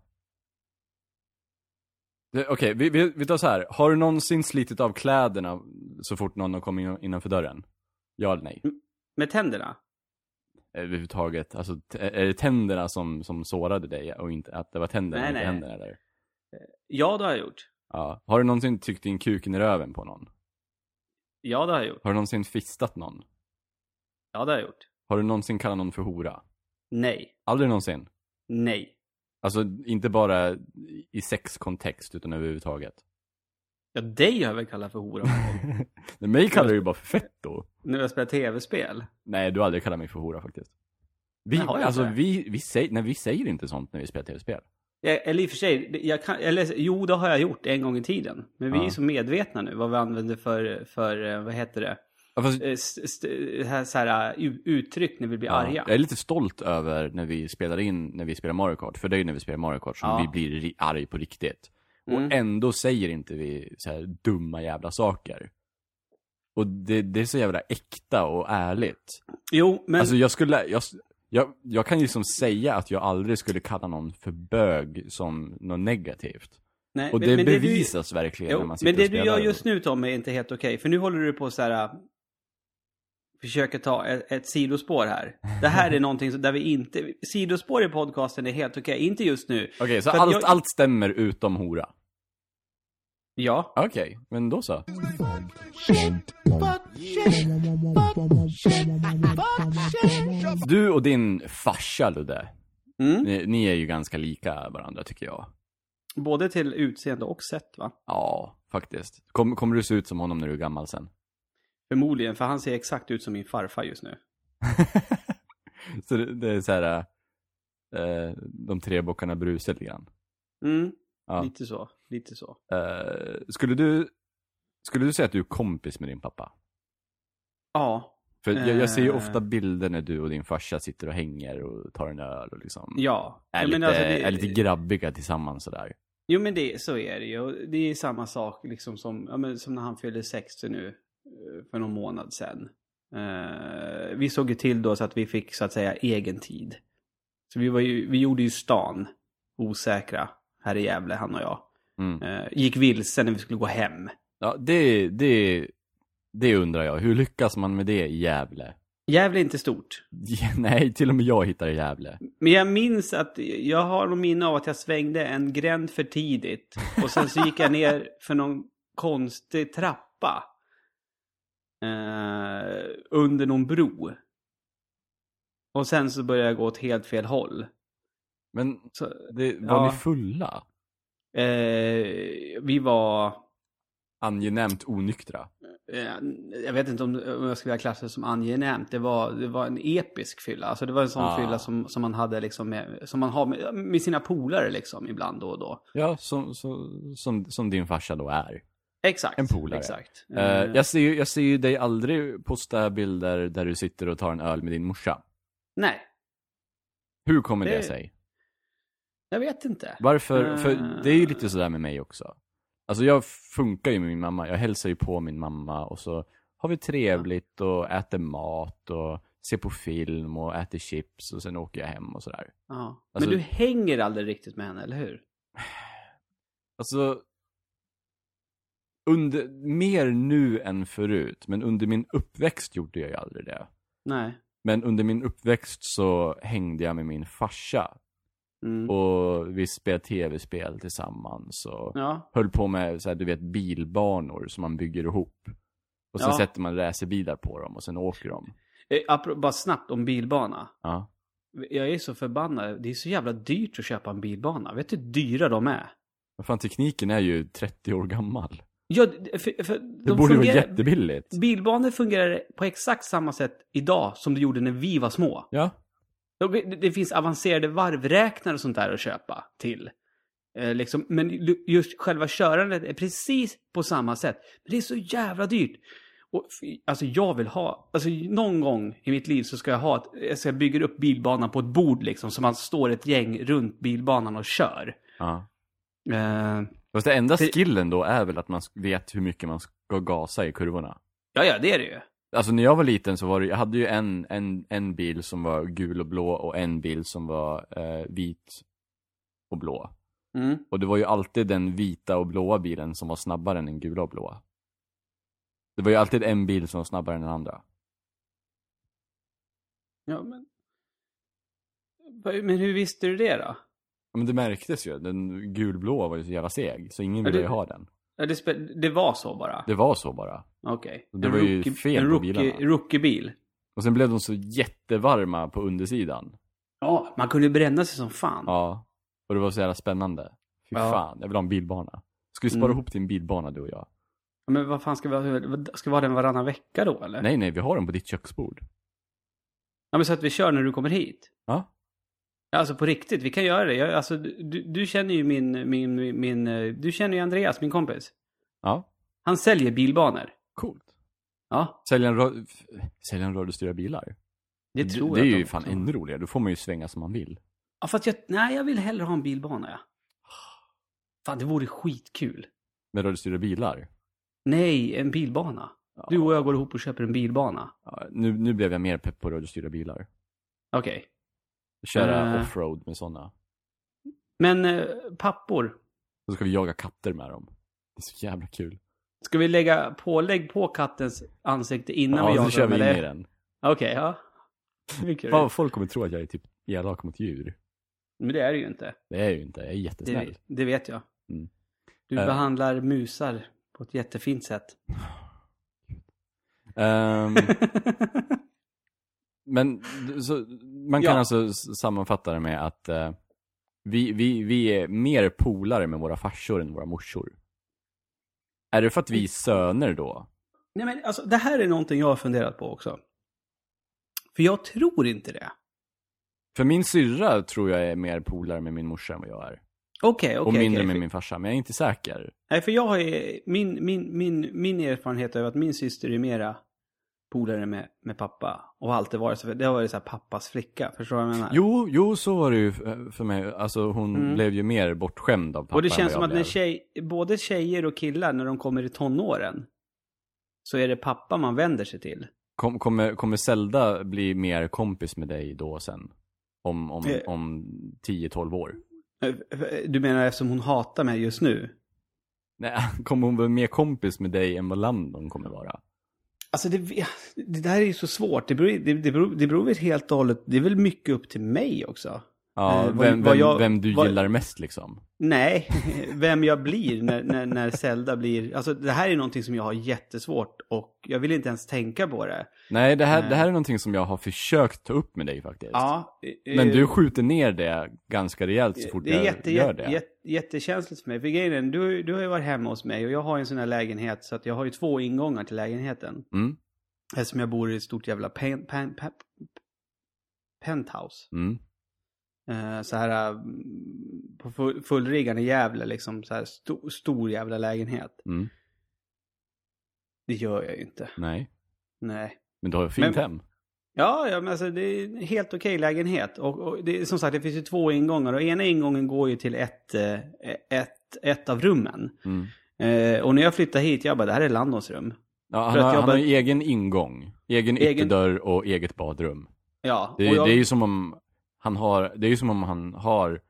Okej, vi, vi, vi tar så här. Har du någonsin slitit av kläderna så fort någon har kommit in- innanför dörren? Ja eller nej? Med tänderna? Överhuvudtaget, alltså är det tänderna som, som sårade dig och inte att det var tänderna, Nej, inte nej. händerna där? Ja, det har jag gjort. Ja. Har du någonsin tryckt in kuken i röven på någon? Ja, det har jag gjort. Har du någonsin fistat någon? Ja, det har jag gjort. Har du någonsin kallat någon för hora? Nej. Aldrig någonsin? Nej. Alltså inte bara i sexkontext utan överhuvudtaget? Ja, dig har jag väl kallat för hora. Nej, mig kallar du ju bara för fetto. när jag spelar tv-spel. Nej, du har aldrig kallat mig för hora faktiskt. Vi, Nej, alltså inte? vi, vi säger, nej vi säger inte sånt när vi spelar tv-spel. Eller i och för sig, jag kan, eller, jo det har jag gjort en gång i tiden. Men vi Ja. är så medvetna nu vad vi använder för, för eh, vad heter det? Ja, fast, Eh, här, så här, eh, uttryck när vi blir ja, arga. jag är lite stolt över när vi spelar in, när vi spelar Mario Kart. För det är ju när vi spelar Mario Kart som Ja. vi blir arg på riktigt. Mm. Och ändå säger inte vi så här dumma jävla saker. Och det, det är så jävla äkta och ärligt. Jo, men Alltså jag skulle, jag, jag, jag kan ju liksom säga att jag aldrig skulle kalla någon för bög som något negativt. nej, Och men- det men bevisas verkligen du, när jo, man sitter Men det och du gör just nu Tommy är inte helt okej. För nu håller du på så här. äh, Försöker ta ett, ett sidospår här. Det här är någonting som- där vi inte... Sidospår i podcasten är helt okej. Inte just nu. Okej, så För att allt, jag- allt stämmer utom hora? Ja. Okej, men då så. Du och din farsa Ludde, Mm. ni, ni är ju ganska lika varandra tycker jag. Både till utseende och sätt va? Ja, faktiskt. Kom, kommer du se ut som honom när du är gammal sen? Förmodligen, för han ser exakt ut som min farfar just nu. så det, det är så här, eh, de tre bockarna Bruse lite grann. Mm. Ja. Lite så. Lite så. Eh, skulle du, skulle du säga att du är kompis med din pappa? Ja. För jag, jag ser ju Eh. ofta bilder när du och din farsa sitter och hänger och tar en öl och liksom Ja. är, Ja, lite, alltså det- är lite grabbiga tillsammans sådär. Jo men det, så är det ju. Det är samma sak liksom som, ja, men som när han fyllde 60 nu eh, för någon månad sedan. Eh, vi såg ju till då så att vi fick så att säga egen tid. Så vi, var ju, vi gjorde ju stan osäkra här i Gävle, han och jag. Mm. Eh, gick vilse när vi skulle gå hem. Ja, det, det, det undrar jag. Hur lyckas man med det i Gävle? Gävle är inte stort. Nej, till och med jag hittar Gävle. Men jag minns att jag har någon minne av att jag svängde en gränd för tidigt. Och sen så gick jag ner för någon konstig trappa. Eh, under någon bro. Och sen så började jag gå åt helt fel håll. Men Så, det, var Ja. ni fulla? Eh, vi var... Angenämt onyktra? Eh, jag vet inte om, om jag skulle vilja klassa det som angenämt. Det var, det var en episk fylla. Alltså det var en sån Ah. fylla som, som man hade liksom med, som man har med, med sina polare liksom ibland då och då. Ja, som, så, som, som din farsa då är. Exakt. En polare. Exakt. Eh, jag, ser ju, jag ser ju dig aldrig posta bilder där du sitter och tar en öl med din morsa. Nej, Hur kommer det, Det- sig? Jag vet inte. Varför? För Eh. det är ju lite sådär med mig också. Alltså jag funkar ju med min mamma, jag hälsar ju på min mamma och så har vi trevligt och äter mat och ser på film och äter chips och sen åker jag hem och sådär. Ja. Alltså- Men du hänger aldrig riktigt med henne, eller hur? Alltså, under, mer nu än förut, men under min uppväxt gjorde jag ju aldrig det. Nej. Men under min uppväxt så hängde jag med min farsa Mm. och vi spelade tv-spel tillsammans och Ja. höll på med så här, du vet, bilbanor som man bygger ihop. Och sen Ja. sätter man racerbilar på dem och sen åker de. Eh, bara snabbt om bilbana. Ja. Jag är så förbannad. Det är så jävla dyrt att köpa en bilbana. Vet du hur dyra de är? Men fan, tekniken är ju 30 år gammal. Ja, för, för Det de borde ju vara fungerar- jättebilligt. Bilbanor fungerar på exakt samma sätt idag som det gjorde när vi var små. Ja. Det, finns avancerade varvräknare och sånt där att köpa till. Eh, liksom, men just själva körandet är precis på samma sätt. Men det är så jävla dyrt. Och, alltså jag vill ha, alltså någon gång i mitt liv så ska jag ha, ett, jag ska bygga upp bilbanan på ett bord liksom. Så man står ett gäng runt bilbanan och kör. ja. Eh, Fast det enda skillen då är väl att man vet hur mycket man ska gasa i kurvorna. ja, ja, det är det ju. Alltså när jag var liten så var det, jag hade ju en, en, en bil som var gul och blå och en bil som var eh, vit och blå. Mm. Och det var ju alltid den vita och blåa bilen som var snabbare än den gula och blåa. Det var ju alltid en bil som var snabbare än den andra. Ja, men... Men hur visste du det då? Ja, Men det märktes ju, den gulblåa var ju så jävla seg, så ingen ville det- ju ha den. Ja, det, det var så bara? Det var så bara. Okej. Det En var ju rookie- fel en på rookie, bilarna. Rookiebil. Och sen blev de så jättevarma på undersidan. Ja, man kunde bränna sig som fan. Ja. Och det var så jävla spännande. Fy Ja. fan, jag vill ha en bilbana. Ska vi spara Mm. ihop till en bilbana du och jag? Ja, Men vad fan ska vi ha, ska vi ha den varannan vecka då eller? Nej, nej, vi har den på ditt köksbord. Ja men så att vi kör när du kommer hit? Ja. Alltså på riktigt, vi kan göra det. Jag, alltså, du, du känner ju min, min, min, eh, du känner ju Andreas, min kompis. Ja, Han säljer bilbanor. coolt. Ja, en, ra- f- sälja en radiostyrda bilar? det tror det är jag. att ju de fan också- ännu roligare, då får man ju svänga som man vill. Ja, fast jag, nej, jag vill hellre ha en bilbana, ja. Fan, det vore skitkul. Med radiostyrda bilar. Nej, en bilbana. Ja. Du och jag går ihop och köper en bilbana. Ja, nu, nu blev jag mer pepp på radiostyrda bilar. Okej. Köra Eh. offroad med sådana. Men eh, pappor, Då ska vi jaga katter med dem. Det är så jävla kul. ska vi lägga pålägg på kattens ansikte innan vi ja, jagar så kör vi in eller? i den. Okej, ja. Mycket Fan, roligt. folk kommer tro att jag är typ elak mot djur. Men det är det ju inte. Det är ju inte, jag är jättesnäll. Det, det vet jag. Mm. Du Eh. behandlar musar på ett jättefint sätt. Ehm, men så, man kan Ja. alltså sammanfatta det med att eh, vi, vi, vi är mer polare med våra farsor än våra morsor. Är det för att vi är söner då? Nej men alltså, det här är någonting jag har funderat på också. För jag tror inte det. För min syrra tror jag är mer polare med min morsa än vad jag är. Okej, och okej. mindre okej. med För- min farsa, men jag är inte säker. Nej, för jag har ju, min, min, min, min erfarenhet är att min syster är mera polare med, med pappa. Och har alltid varit så. Det har varit så här pappas flicka. Förstår du vad jag menar? Jo, jo, så var det ju för mig. Alltså hon Mm. blev ju mer bortskämd av pappa och det än känns som att när tjej, både tjejer och killar, när de kommer i tonåren. Så är det pappa man vänder sig till. Kom, kommer, kommer Zelda bli mer kompis med dig då sen? Om, om, Eh. om 10-12 år? Eh, Du menar eftersom hon hatar mig just nu? Nej, kommer hon vara mer kompis med dig än vad Landon kommer vara? Alltså det, det där är ju så svårt. Det beror, det, det, beror, det beror väl helt och hållet, det är väl mycket upp till mig också. Ja, Eh, vem, vad vem, jag- vem du vad- gillar mest liksom? Nej, vem jag blir när, när, när Zelda blir... Alltså det här är någonting som jag har jättesvårt och jag vill inte ens tänka på det. Nej, det här, Nej. det här är någonting som jag har försökt ta upp med dig faktiskt. Ja. eh, Men du skjuter ner det ganska rejält så fort det är jag jätte, gör det. jätte, jättekänsligt för mig. För grejen är, du, du har ju varit hemma hos mig och jag har en sån här lägenhet så att jag har ju två ingångar till lägenheten. Mm, Eftersom jag bor i ett stort jävla pen, pen, pen, penthouse. mm, Eh, så här mm, på full, fullriggan i Gävle liksom. Så här sto, stor jävla lägenhet. mm. Det gör jag ju inte. Nej. Nej. Men du har ett fint Men- hem. Ja, ja men alltså det är en helt okej lägenhet. Och, och det, som sagt, det finns ju två ingångar. Och ena ingången går ju till ett, eh, ett, ett av rummen. Mm. Eh, och när jag flyttade hit, jag bara, det här är Landons rum. Ja, han, har, jag han har bara- ju egen ingång, egen, Egen- ytterdörr och eget badrum. Ja, Det, jag, det är ju som om han har, det är ju som om han har,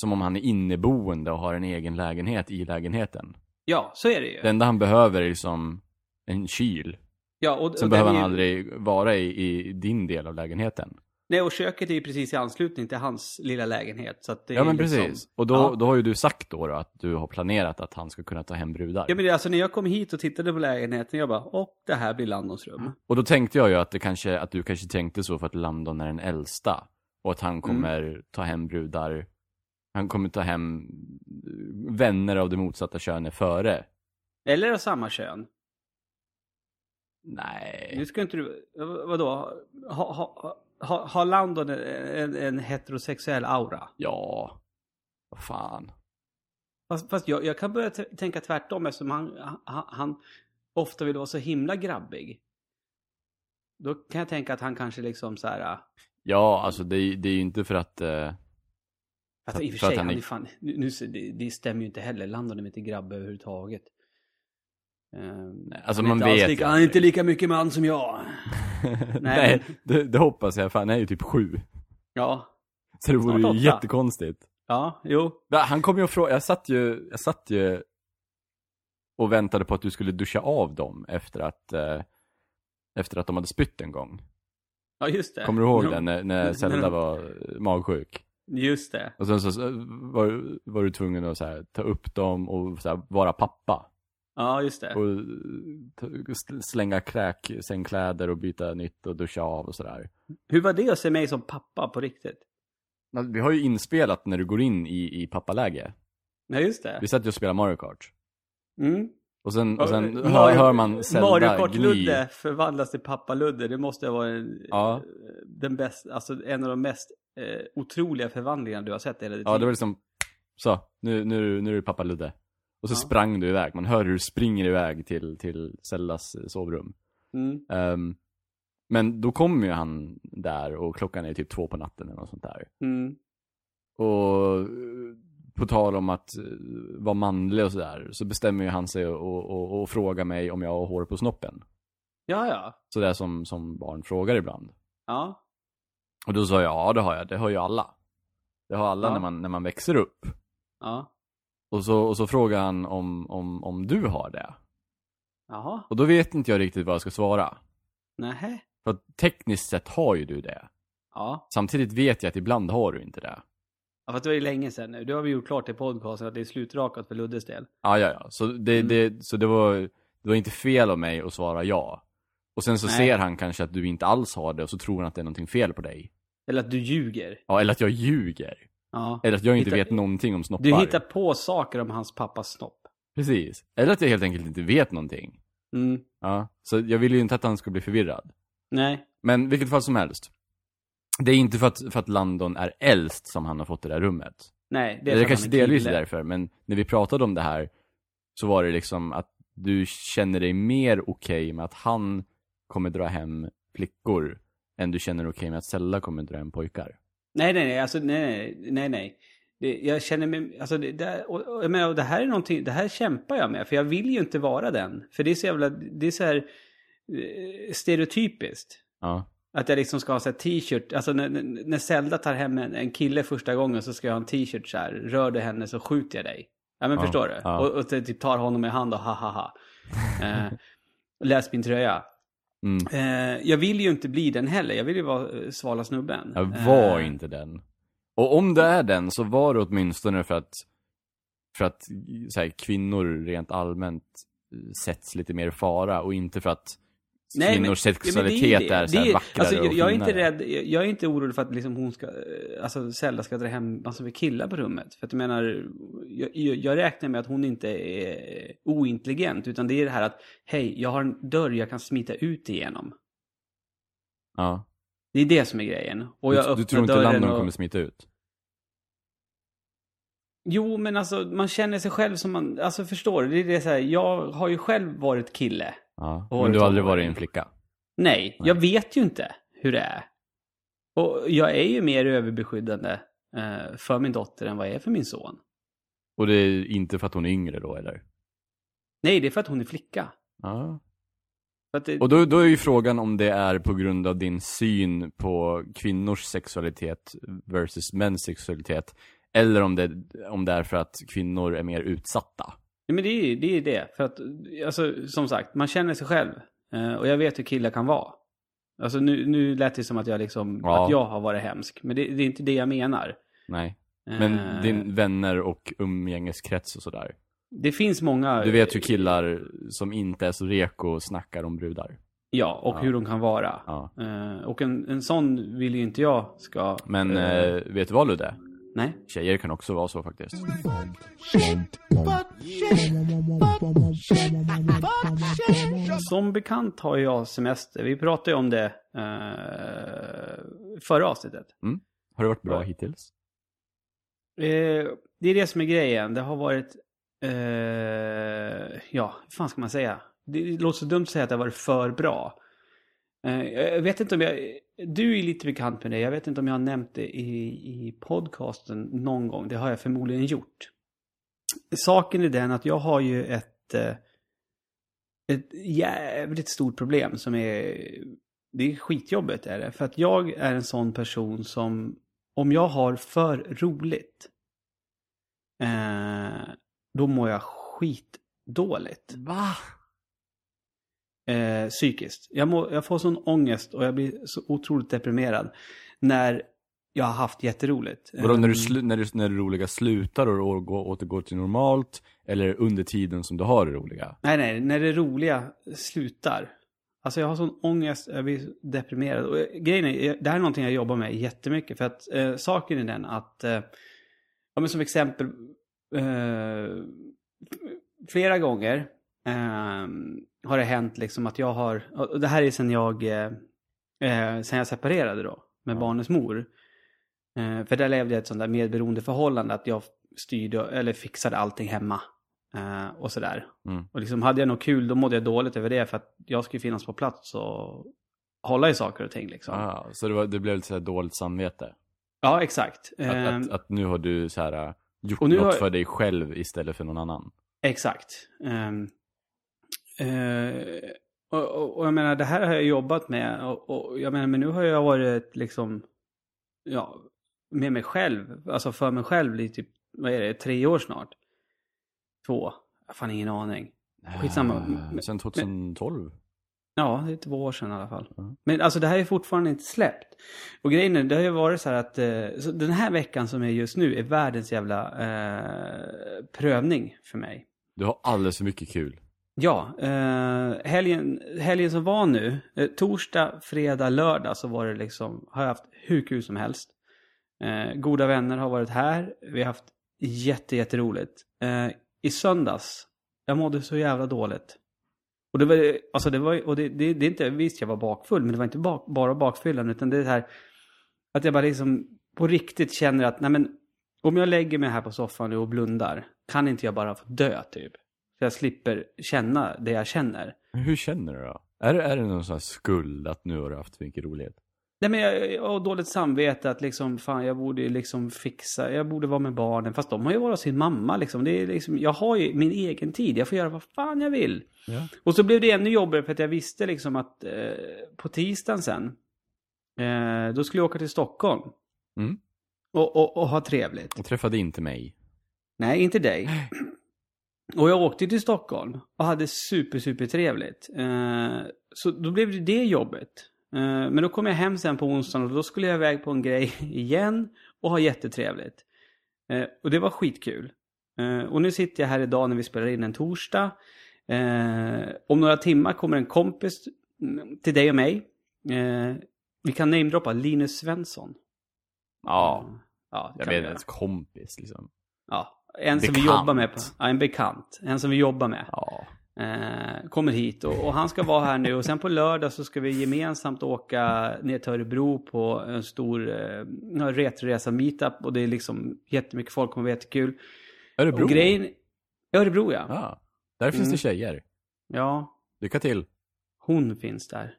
som om han är inneboende och har en egen lägenhet i lägenheten. ja så är det ju. Det enda han behöver är liksom en kyl. ja, och, Sen och behöver han ju- aldrig vara i, i din del av lägenheten. Nej, och köket är ju precis i anslutning till hans lilla lägenhet. Så att det Ja men liksom... precis. Och då, Ja. då har ju du sagt då, då att du har planerat att han ska kunna ta hem brudar. Ja men det, alltså när jag kom hit och tittade på lägenheten, jag bara, och det här blir Landons rum. Och då tänkte jag ju att, det kanske, att du kanske tänkte så för att Landon är den äldsta. Och att Mm. han kommer ta hem brudar. Han kommer ta hem vänner av det motsatta könet före. Eller av samma kön. Nej. Nu ska inte du, vad- vadå? Har ha, ha, har Landon en, en heterosexuell aura? Ja. Vad fan. Fast, fast jag, jag kan börja tänka tvärtom eftersom han, han, han ofta vill vara så himla grabbig. Då kan jag tänka att han kanske liksom så här... Ja, alltså det, är- det är ju inte för att... Eh, Alltså, I och för För sig, han är- fan, nu, nu, det, det stämmer ju inte heller. Landon är inte grabb överhuvudtaget. Um, alltså man vet lika, han är inte lika mycket man som jag. Nej, det, det hoppas jag. För han är ju typ sju. Ja, Så det vore ju jättekonstigt. ja, jo. Han kom ju och frågade, jag satt ju, jag satt ju och väntade på att du skulle duscha av dem efter att, eh, efter att de hade spytt en gång. Ja, just det. Kommer du ihåg Jo, det när, när Zelda var magsjuk? Just det. Och sen så var, var du tvungen att så här, ta upp dem och så här, vara pappa. Ja, just det. Och slänga kräk, sängkläder och byta nytt och duscha av och sådär. Hur var det att se mig som pappa på riktigt? Vi har ju inspelat när du går in i, i pappaläge. Nej, just det. Vi satt ju och spelade Mario Kart. Mm. Och sen, och sen Mario- hör, hör man Zelda Mario. Kart-Ludde förvandlas till pappa-Ludde. Det måste vara en, Ja. den bästa, alltså en av de mest eh, otroliga förvandlingarna du har sett hela ditt Ja, det var liksom, så, nu, nu, nu är det pappa Ludde. Och så Ja. sprang du iväg. Man hör hur du springer iväg till, till Zeldas eh, sovrum. Mm. Ehm, men då kommer ju han där och klockan är typ två på natten eller något sånt där. Mm. Och eh, på tal om att eh, vara manlig och sådär, så bestämmer ju han sig och, och, och frågar mig om jag har hår på snoppen. Ja, ja. Sådär som, som barn frågar ibland. Ja. Och då sa jag, ja det har jag, det har ju alla. Det har alla Ja. när, man, när man växer upp. Ja. Och så, och så frågar han om, om, om du har det. Jaha. Och då vet inte jag riktigt vad jag ska svara. Nähä. För att tekniskt sett har ju du det. Ja. Samtidigt vet jag att ibland har du inte det. Ja, för att det var ju länge sedan nu. Det har vi gjort klart i podcasten att det är slutrakat för Luddes del. Ja, ja, ja. Så det, Mm. det, så det, var, det var inte fel av mig att svara ja. Och sen så Nej. ser han kanske att du inte alls har det och så tror han att det är någonting fel på dig. Eller att du ljuger. Ja, eller att jag ljuger. Ja. Eller att jag inte Hitta- vet någonting om snoppar. Du hittar på saker om hans pappas snopp. Precis. Eller att jag helt enkelt inte vet någonting. Mm. Ja, så jag ville ju inte att han skulle bli förvirrad. Nej. Men vilket fall som helst. Det är inte för att, för att Landon är äldst som han har fått det där rummet. Nej, det Det är är, för att kanske är delvis kille. därför, men när vi pratade om det här så var det liksom att du känner dig mer okej med att han kommer dra hem flickor än du känner okej med att Zelda kommer dra hem pojkar. Nej, nej, nej, alltså nej, nej, nej. Det, jag känner mig, alltså det, det, och, och, menar, och det här är någonting, det här kämpar jag med. För jag vill ju inte vara den. För det är så jävla, det är så här eh, stereotypiskt. Ja, Att jag liksom ska ha så t-shirt, alltså när, när Zelda tar hem en, en kille första gången så ska jag ha en t-shirt så här, rör du henne så skjuter jag dig. Ja men Ja, förstår du? ja. Och, och typ tar honom i hand och ha ha ha. Eh, läs min tröja. mm. Eh, jag vill ju inte bli den heller, jag vill ju vara eh, svala snubben. Jag var Eh, inte den. Och om det är den så var det åtminstone för att, för att så här, kvinnor rent allmänt sätts lite mer i fara och inte för att Nej, kvinnors ja, sexualitet ju det. är, så här är- vackrare alltså, jag, och jag är inte rädd, jag, är inte orolig för att liksom hon ska, eh, alltså Zelda ska dra hem massor med killar på rummet. För att jag menar, jag, jag räknar med att hon inte är ointelligent. Utan det är det här att, hej, jag har en dörr jag kan smita ut igenom. Ja. Det är det som är grejen. Och jag du, du öppnar tror inte Landon och... kommer smita ut? Jo, men alltså man känner sig själv som man, alltså förstår du? Det är det så här, jag har ju själv varit kille. Ja. Och Men du har aldrig varit en flicka? Nej, jag vet ju inte hur det är. Och jag är ju mer överbeskyddande eh, för min dotter än vad jag är för min son. Och det är inte för att hon är yngre då eller? Nej, det är för att hon är flicka. Ja. Det, Och då, då är ju frågan om det är på grund av din syn på kvinnors sexualitet versus mäns sexualitet. Eller om det, om det är för att kvinnor är mer utsatta. Nej, men det är ju det, är det. För att, alltså, som sagt, man känner sig själv. Eh, och jag vet hur killar kan vara. Alltså nu, nu lät det som att jag liksom, Ja. att jag har varit hemsk. Men det, det är inte det jag menar. Nej. Men Eh, din vänner och umgängeskrets och sådär. Det finns många... Du vet hur killar som inte är så reko snackar om brudar. Ja, och Ja. hur de kan vara. Ja. Eh, och en, en sån vill ju inte jag ska... Men eh, vet du vad Ludde? Nej. Tjejer kan också vara så faktiskt. Som bekant har jag semester. Vi pratade ju om det eh, förra avsnittet. Har det varit bra Bra. hittills? Eh, det är det som är grejen. Det har varit... Eh, ja, vad fan ska man säga? Det låter så dumt att säga att det har varit för bra. Eh, jag vet inte om jag... Du är lite bekant med det. Jag vet inte om jag har nämnt det i, i podcasten någon gång. Det har jag förmodligen gjort. Saken är den att jag har ju ett... Eh, ett jävligt stort problem som är... Det är skitjobbigt är det. För att jag är en sån person som... Om jag har för roligt. Eh, då mår jag skitdåligt. Va? Eh, psykiskt. Jag, må, jag får sån ångest och jag blir så otroligt deprimerad. När jag har haft jätteroligt. Vadå, när, du Eh, när, du, när det roliga slutar och å- gå- återgår till normalt? Eller under tiden som du har det roliga? Nej, nej, när det roliga slutar. Alltså jag har sån ångest, jag blir deprimerad. Och eh, grejen är, eh, det här är någonting jag jobbar med jättemycket. För att eh, saken är den att, eh, ja men som exempel, eh, flera gånger eh, har det hänt liksom att jag har, och det här är sen jag, eh, eh, sen jag separerade då med Ja. barnens mor. Eh, för där levde jag ett sånt där medberoende förhållande att jag styrde eller fixade allting hemma. Eh, och sådär. Mm. Och liksom hade jag något kul då mådde jag dåligt över det för att jag skulle finnas på plats och hålla i saker och ting liksom. Ah, så det, var, det blev lite så här dåligt samvete? Ja, exakt. Att, Ehm, att, att nu har du så här äh, gjort något har- för dig själv istället för någon annan? Exakt. Ehm, eh, och, och, och jag menar, det här har jag jobbat med. Och, och jag menar, men nu har jag varit liksom, ja, med mig själv. Alltså för mig själv i typ, vad är det, tre år snart. Två. Jag har fan ingen aning. Skitsamma. Äh, sen 2012? Ja, det är två år sedan i alla fall. Mm. Men alltså det här är fortfarande inte släppt. Och grejen är, det har ju varit så här att eh, den här veckan som är just nu är världens jävla eh, prövning för mig. Du har alldeles för mycket kul. Ja, eh, helgen, helgen som var nu, eh, torsdag, fredag, lördag så var det liksom, har jag haft hur kul som helst. Eh, goda vänner har varit här, vi har haft jättejätteroligt. Eh, I söndags, jag mådde så jävla dåligt. Och det var, alltså det var, och det, det, det är inte, visst jag var bakfull, men det var inte bak, bara bakfyllan, utan det är här att jag bara liksom på riktigt känner att, nej men, om jag lägger mig här på soffan nu och blundar, kan inte jag bara få dö typ? Så jag slipper känna det jag känner. Hur känner du då? Är är det någon sån här skuld att nu har du haft mycket rolighet? Nej men jag, jag har dåligt samvete att liksom, fan jag borde liksom fixa, jag borde vara med barnen. Fast de har ju varit sin mamma liksom. Det är liksom. Jag har ju min egen tid, jag får göra vad fan jag vill. Ja. Och så blev det ännu jobbigare för att jag visste liksom att eh, på tisdagen sen, eh, då skulle jag åka till Stockholm. Mm. Och, och, och ha trevligt. Och träffade inte mig. Nej, inte dig. Och jag åkte till Stockholm och hade super, super trevligt. Eh, så då blev det det jobbet. Eh, men då kom jag hem sen på onsdagen och då skulle jag iväg på en grej igen och ha jättetrevligt. Eh, och det var skitkul. Och nu sitter jag här idag när vi spelar in en torsdag. Om några timmar kommer en kompis till dig och mig. Vi kan namedroppa Linus Svensson. Ja, ja jag göra. ens kompis liksom. Ja, en som vi Bekant. jobbar med. På, ja, en bekant. En som vi jobbar med. Ja. Eh, kommer hit och, och han ska vara här nu och sen på lördag så ska vi gemensamt åka ner till Örebro på en stor eh, retroresa meetup och det är liksom jättemycket folk kommer vara jättekul. Örebro? Och grejen... Örebro ja. Ja. Där finns Mm. det tjejer. Ja, Lycka till. hon finns där.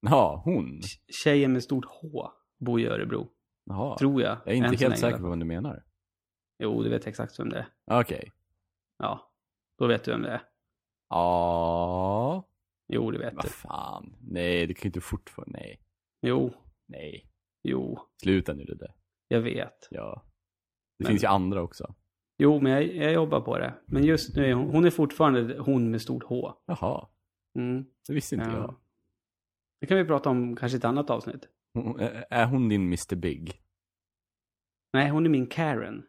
Ja, hon. Tjejen med stort H bor i Örebro. Jaha. Tror jag. Jag är inte helt säker på vad du menar. Jo, du vet exakt vem det är. Okej. Ja, då vet du vem det är. Ja. Jo, det vet Vad du. fan. Nej, det kan ju inte fortfarande. Nej. Jo, Nej. jo, Sluta nu Ludde. jag vet. Ja. Det Men- finns ju andra också. Jo, men jag, jag jobbar på det. Men just nu är hon, hon är fortfarande hon med stort H. Jaha. Mm. Det visste inte Ja. jag. Det kan vi prata om kanske ett annat avsnitt. Hon- är hon din Mr Big? Nej, hon är min Karen.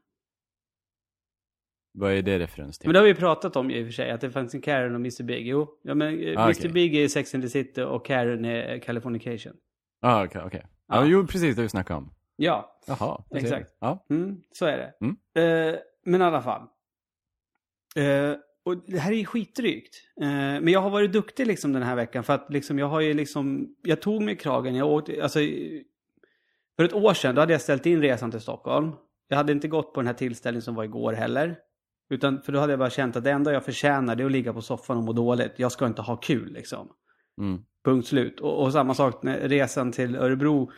Vad är det referens till? Men det har vi pratat om i och för sig, att det fanns en Karen och Mr Big. Jo, ja, men eh, Ah, Mr okej. Big är Sex and the City och Karen är Californication. Ah, okej, okej. Ja, Ja. jo, precis det vi snackade om. Ja, Jaha. Exakt. Ja. mm, så är det. Mm. Eh, men i alla fall. Eh, och det här är ju skitdrygt. Eh, men jag har varit duktig liksom den här veckan för att liksom jag har ju liksom, jag tog mig kragen, jag åkte, alltså för ett år sedan då hade jag ställt in resan till Stockholm. Jag hade inte gått på den här tillställningen som var igår heller. Utan, för då hade jag bara känt att det enda jag förtjänar det är att ligga på soffan och må dåligt. Jag ska inte ha kul liksom. Mm. Punkt slut. Och, och samma sak när resan till Örebro.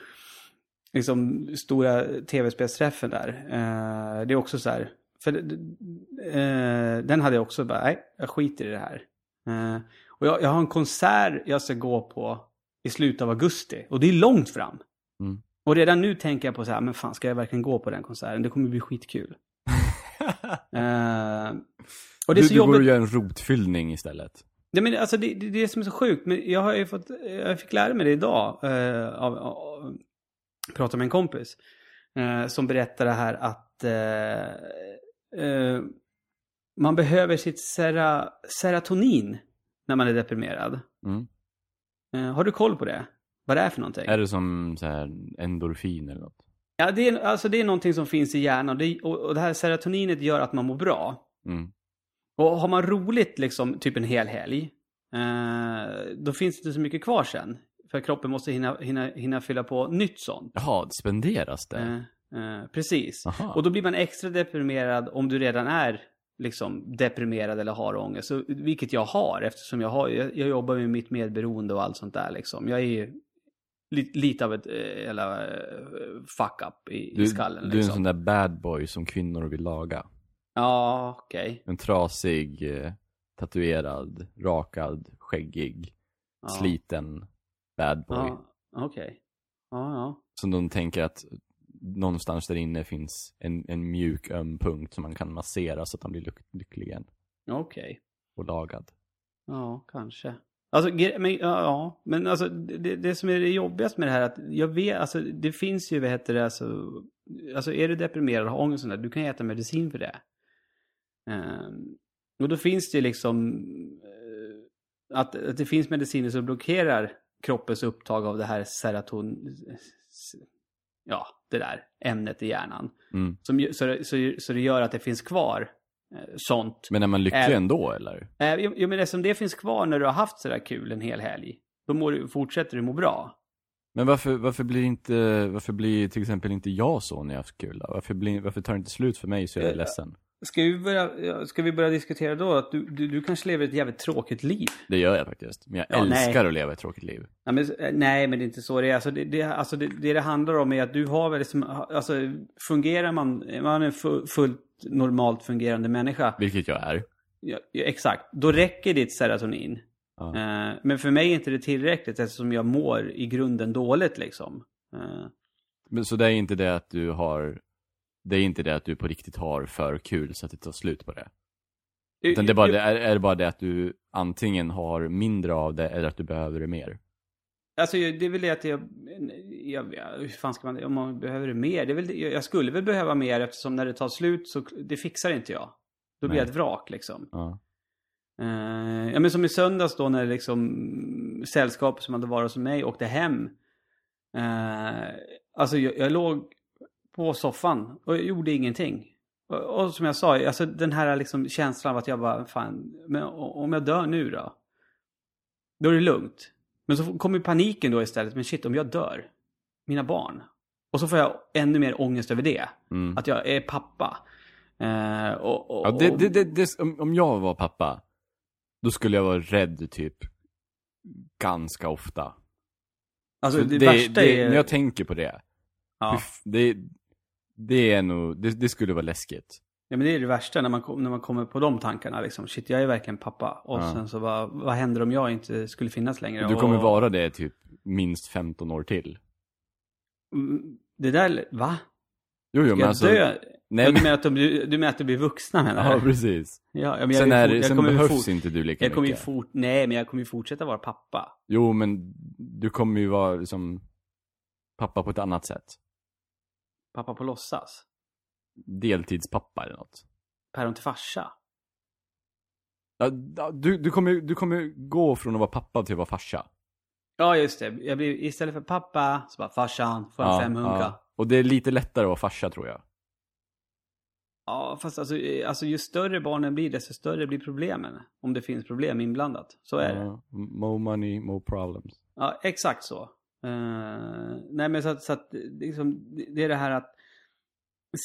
Liksom stora tv-spelsträffen där. Eh, det är också så här. För eh, den hade jag också bara, nej, jag skiter i det här. Eh, och jag, jag har en konsert jag ska gå på i slutet av augusti. Och det är långt fram. Mm. Och redan nu tänker jag på så här, men fan ska jag verkligen gå på den konserten? Det kommer bli skitkul. Eh, och det är du, så du borde jobbigt. göra en rotfyllning istället. Nej, men alltså det, det, det är det som är så sjukt. Men jag har fått, jag fick lära mig det idag. Eh, av, av, prata med en kompis. Eh, som berättade här att eh, man behöver sitt sera, serotonin när man är deprimerad. Mm. Har du koll på det? Vad det är för någonting? Är det som så här endorfin eller något? Ja, det är, alltså det är någonting som finns i hjärnan det, och, och det här serotoninet gör att man mår bra. Mm. Och har man roligt liksom typ en hel helg, eh, då finns det inte så mycket kvar sen. För kroppen måste hinna, hinna, hinna fylla på nytt sånt. Jaha, spenderas det? Eh, eh, precis. Aha. Och då blir man extra deprimerad om du redan är liksom deprimerad eller har ångest. Så, vilket jag har eftersom jag, har, jag, jag jobbar med mitt medberoende och allt sånt där liksom. Jag är ju lite av ett eh, eller, eh, fuck up i, Du, i skallen du är en liksom. sån där bad boy som kvinnor vill laga. Ja, okej. En trasig, eh, tatuerad, rakad, skäggig, Ja. sliten bad boy. Ja, okej. Ja, ja. Som de tänker att någonstans där inne finns en, en mjuk öm punkt som man kan massera så att han blir lyck- lycklig igen. Okej. Och lagad. Ja, kanske. Alltså, men, ja, men alltså det, det som är det jobbigaste med det här är att jag vet, alltså det finns ju, vad heter det, alltså, alltså är du deprimerad och har ångest och sånt där, du kan äta medicin för det. Ehm, och då finns det ju liksom eh, att, att det finns mediciner som blockerar kroppens upptag av det här seroton, ja, det där ämnet i hjärnan. Mm. Som, så, så, så det gör att det finns kvar sånt Men är man lycklig Äh, ändå eller? Eh, Jo, men eftersom det finns kvar när du har haft sådär kul en hel helg, då mår du, fortsätter du må bra. Men varför, varför blir inte, varför blir till exempel inte jag så när jag har haft kul då? Varför, blir, varför tar det inte slut för mig så jag är Eh, ledsen? Ska vi börja, ja, ska vi börja diskutera då att du, du, du kanske lever ett jävligt tråkigt liv? Det gör jag faktiskt. Men jag Ja, nej. älskar att leva ett tråkigt liv. Ja, men, eh, nej, men det är inte så det är. Alltså, det, det, alltså, det, det det handlar om är att du har väl liksom, alltså fungerar man, är man fu- fullt normalt fungerande människa, Vilket jag är. ja, exakt, då räcker ditt serotonin. Ja. Eh, men för mig är inte det tillräckligt eftersom jag mår i grunden dåligt liksom. Eh, Men så det är inte det att du har, det är inte det att du på riktigt har för kul så att det tar slut på det. Utan det är, bara, det är, är det bara det att du antingen har mindre av det eller att du behöver det mer. Alltså det är väl det att jag, jag, jag hur fan ska man, om man behöver det mer? Det är väl, jag skulle väl behöva mer eftersom när det tar slut så, det fixar inte jag. Då blir jag ett vrak liksom. Ja. Eh, ja men som i söndags då när liksom sällskap som hade varit hos mig åkte hem. Uh, alltså jag, jag låg på soffan och jag gjorde ingenting. Och, och som jag sa, alltså den här liksom känslan av att jag bara, fan, men om jag dör nu då? Då är det lugnt. Men så kommer paniken då istället, men shit om jag dör, mina barn. Och så får jag ännu mer ångest över det. Mm. Att jag är pappa. Eh, och, och, Ja, det, det, det, om, jag var pappa, då skulle jag vara rädd typ ganska ofta. alltså För det, värsta är... När jag tänker på det, ja. Det, det är nog, det, det skulle vara läskigt. Ja men det är det värsta när man, när man kommer på de tankarna liksom. Shit jag är verkligen pappa. Och Ja. sen så bara, vad händer om jag inte skulle finnas längre? Du kommer och, vara det typ minst 15 år till. Mm, Det där, va? Jo, jo, Ska men jag alltså. dö? Nej, ja, du, men, menar att de, du menar att de blir vuxna menar ja, du? precis. Ja, ja, men jag Sen, är, jag sen behövs fort- inte du lika Jag kommer mycket. fort, nej men jag kommer ju fortsätta vara pappa. Jo, men du kommer ju vara liksom pappa på ett annat sätt. Pappa på låtsas. Deltidspappa eller något. Päron till farsa. Ja, ja, du, du, kommer, du kommer gå från att vara pappa till att vara farsa. Ja just det, jag blir, istället för pappa så bara farsan, får jag fem hunka. Ja. ja. Och det är lite lättare att vara farsa tror jag. fast alltså, alltså ju större barnen blir desto större blir problemen. Om det finns problem inblandat. Så är det. Ja, more money, more problems. Ja, exakt så. Eh, nej men så att, så att liksom, det är det här att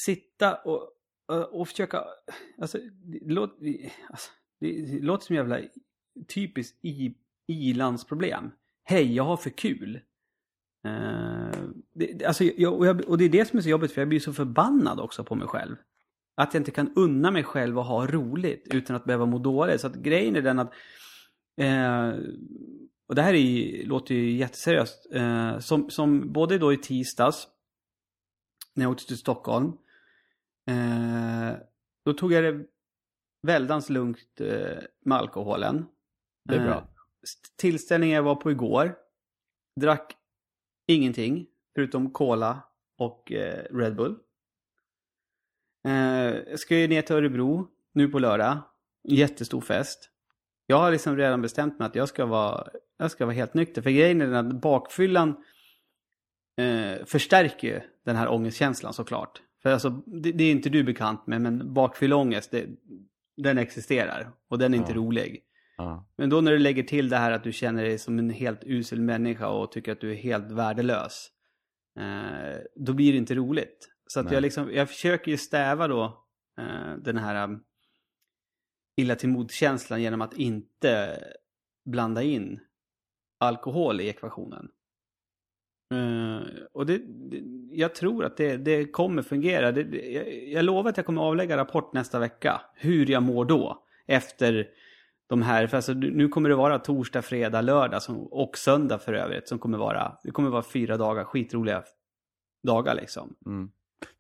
sitta och, och, och försöka, alltså det, låt, alltså, det, det låter som jävla typiskt i, i-landsproblem. Hej, jag har för kul. Uh, det, alltså, jag, och, jag, och det är det som är så jobbigt för jag blir så förbannad också på mig själv. Att jag inte kan unna mig själv att ha roligt utan att behöva må dåligt. Så att grejen är den att Uh, och det här är, låter ju jätteseriöst. Uh, som, som både då i tisdags, när jag åkte till Stockholm, eh, då tog jag det väldans lugnt eh, med alkoholen. Det är bra. Eh, st- tillställningen jag var på igår, drack ingenting, förutom cola och eh, Red Bull. Eh, jag ska ju ner till Örebro nu på lördag. Jättestor fest. Jag har liksom redan bestämt mig att jag ska vara, jag ska vara helt nykter. För grejen är den att bakfyllan eh, förstärker ju den här ångestkänslan såklart. För alltså, det, det är inte du bekant med, men bakfylleångest, den existerar. Och den är inte Ja. rolig. Ja. Men då när du lägger till det här att du känner dig som en helt usel människa och tycker att du är helt värdelös. Eh, då blir det inte roligt. Så att Nej. jag, liksom, jag försöker ju stäva då eh, den här um, illa till mod-känslan genom att inte blanda in alkohol i ekvationen. Eh, och det, det, jag tror att det, det kommer fungera. Det, jag, jag lovar att jag kommer avlägga rapport nästa vecka. Hur jag mår då. Efter de här, för alltså, nu kommer det vara torsdag, fredag, lördag som, och söndag för övrigt. Som kommer vara, det kommer vara fyra dagar, skitroliga dagar liksom. Mm.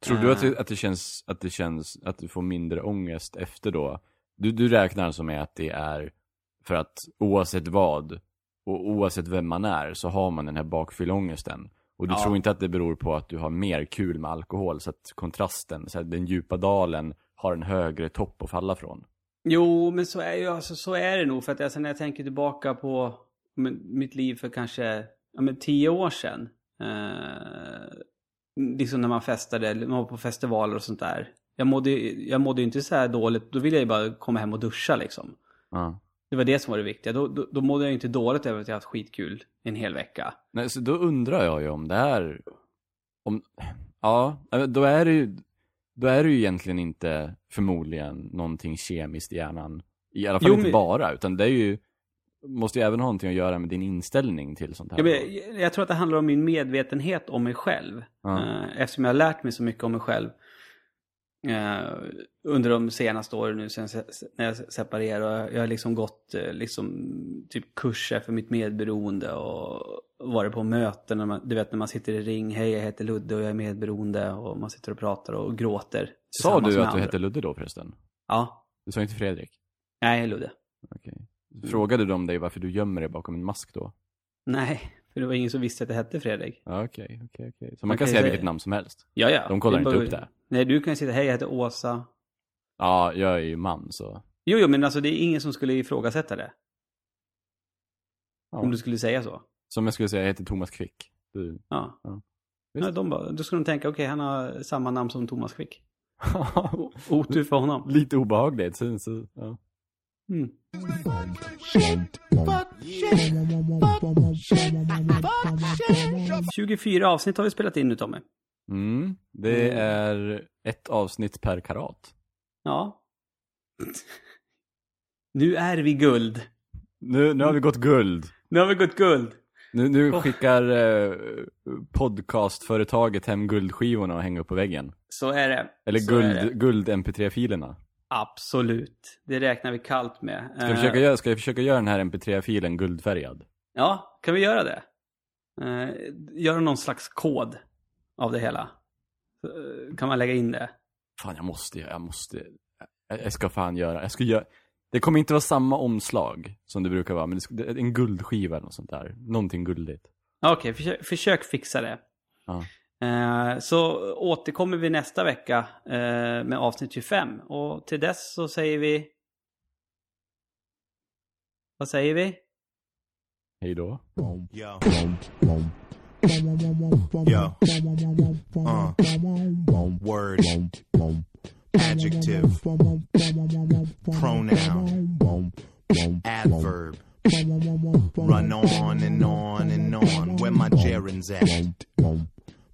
Tror du att Eh. det, att, det känns, att det känns att du får mindre ångest efter då? Du, du räknar alltså med att det är för att oavsett vad och oavsett vem man är så har man den här bakfyllångesten. Och du Ja. tror inte att det beror på att du har mer kul med alkohol så att kontrasten, så att den djupa dalen har en högre topp att falla från? Jo, men så är, ju, alltså, så är det nog. För att alltså, när jag tänker tillbaka på mitt liv för kanske ja, men, tio år sedan. Eh, liksom när man festade, man var på festivaler och sånt där. Jag mådde, jag mådde ju inte så här dåligt. Då ville jag ju bara komma hem och duscha liksom. Ja. Det var det som var det viktiga. Då, då, då mådde jag inte dåligt över att jag haft skitkul en hel vecka. Nej, så då undrar jag ju om det är, om, ja, då är det ju, då är det ju egentligen inte förmodligen någonting kemiskt i hjärnan. I alla fall Jo, inte men- bara, utan det är ju, måste ju även ha någonting att göra med din inställning till sånt här. Jag, jag, tror att det handlar om min medvetenhet om mig själv. Eh, Eftersom jag har lärt mig så mycket om mig själv. Eh, under de senaste åren nu sen se- se- när jag separerade. Jag har liksom gått eh, liksom, typ kurser för mitt medberoende och varit på möten. När man, du vet när man sitter i ring. Hej jag heter Ludde och jag är medberoende. Och man sitter och pratar och gråter. Sa du att du andra. hette Ludde då förresten? Ja. Du sa inte Fredrik? Nej, Ludde. Okej. Frågade de dig varför du gömmer dig bakom en mask då? Nej, för det var ingen som visste att det hette Fredrik. Okej, okej, okej. Så man, Man kan kan säga säga- vilket namn som helst? Ja, ja. De kollar inte bara- upp det? Nej, du kan ju sitta, hej jag heter Åsa. Ja, jag är ju man så. Jo, jo, men alltså det är ingen som skulle ifrågasätta det. Ja. Om du skulle säga så. Som jag skulle säga, jag heter Thomas Quick. Du... Ja. Ja. ja de bara, då skulle de tänka, okej, han har samma namn som Thomas Quick. Otur för honom. Lite obehagligt. Så, ja. Mm. 24 avsnitt har vi spelat in nu, Tommy. Mm, det är ett avsnitt per karat. Ja. nu är vi guld. Nu, nu har vi gått guld. Nu har vi gått guld. Nu, nu skickar eh, podcastföretaget hem guldskivorna och hänger upp på väggen. Så är det. Eller Så är det. guld, guld MP3-filerna. Absolut. Det räknar vi kallt med. Ska, vi Eh, försöka göra, ska jag försöka göra den här MP3-filen guldfärgad? Ja, kan vi göra det? Eh, göra någon slags kod av det hela. Eh, kan man lägga in det? Fan, jag måste, jag måste. Jag, ska fan göra, jag ska göra. Det kommer inte vara samma omslag som det brukar vara, men det är en guldskiva eller något sånt där. Någonting guldigt. Okej, försök, försök fixa det. Ja. Eh, så återkommer vi nästa vecka eh, med avsnitt 25. Och till dess så säger vi... Vad säger vi? Hej då. Yo. Yo. Uh. Word. Adjective. Pronoun. Adverb. Run on and on and on. Where my gerunds at?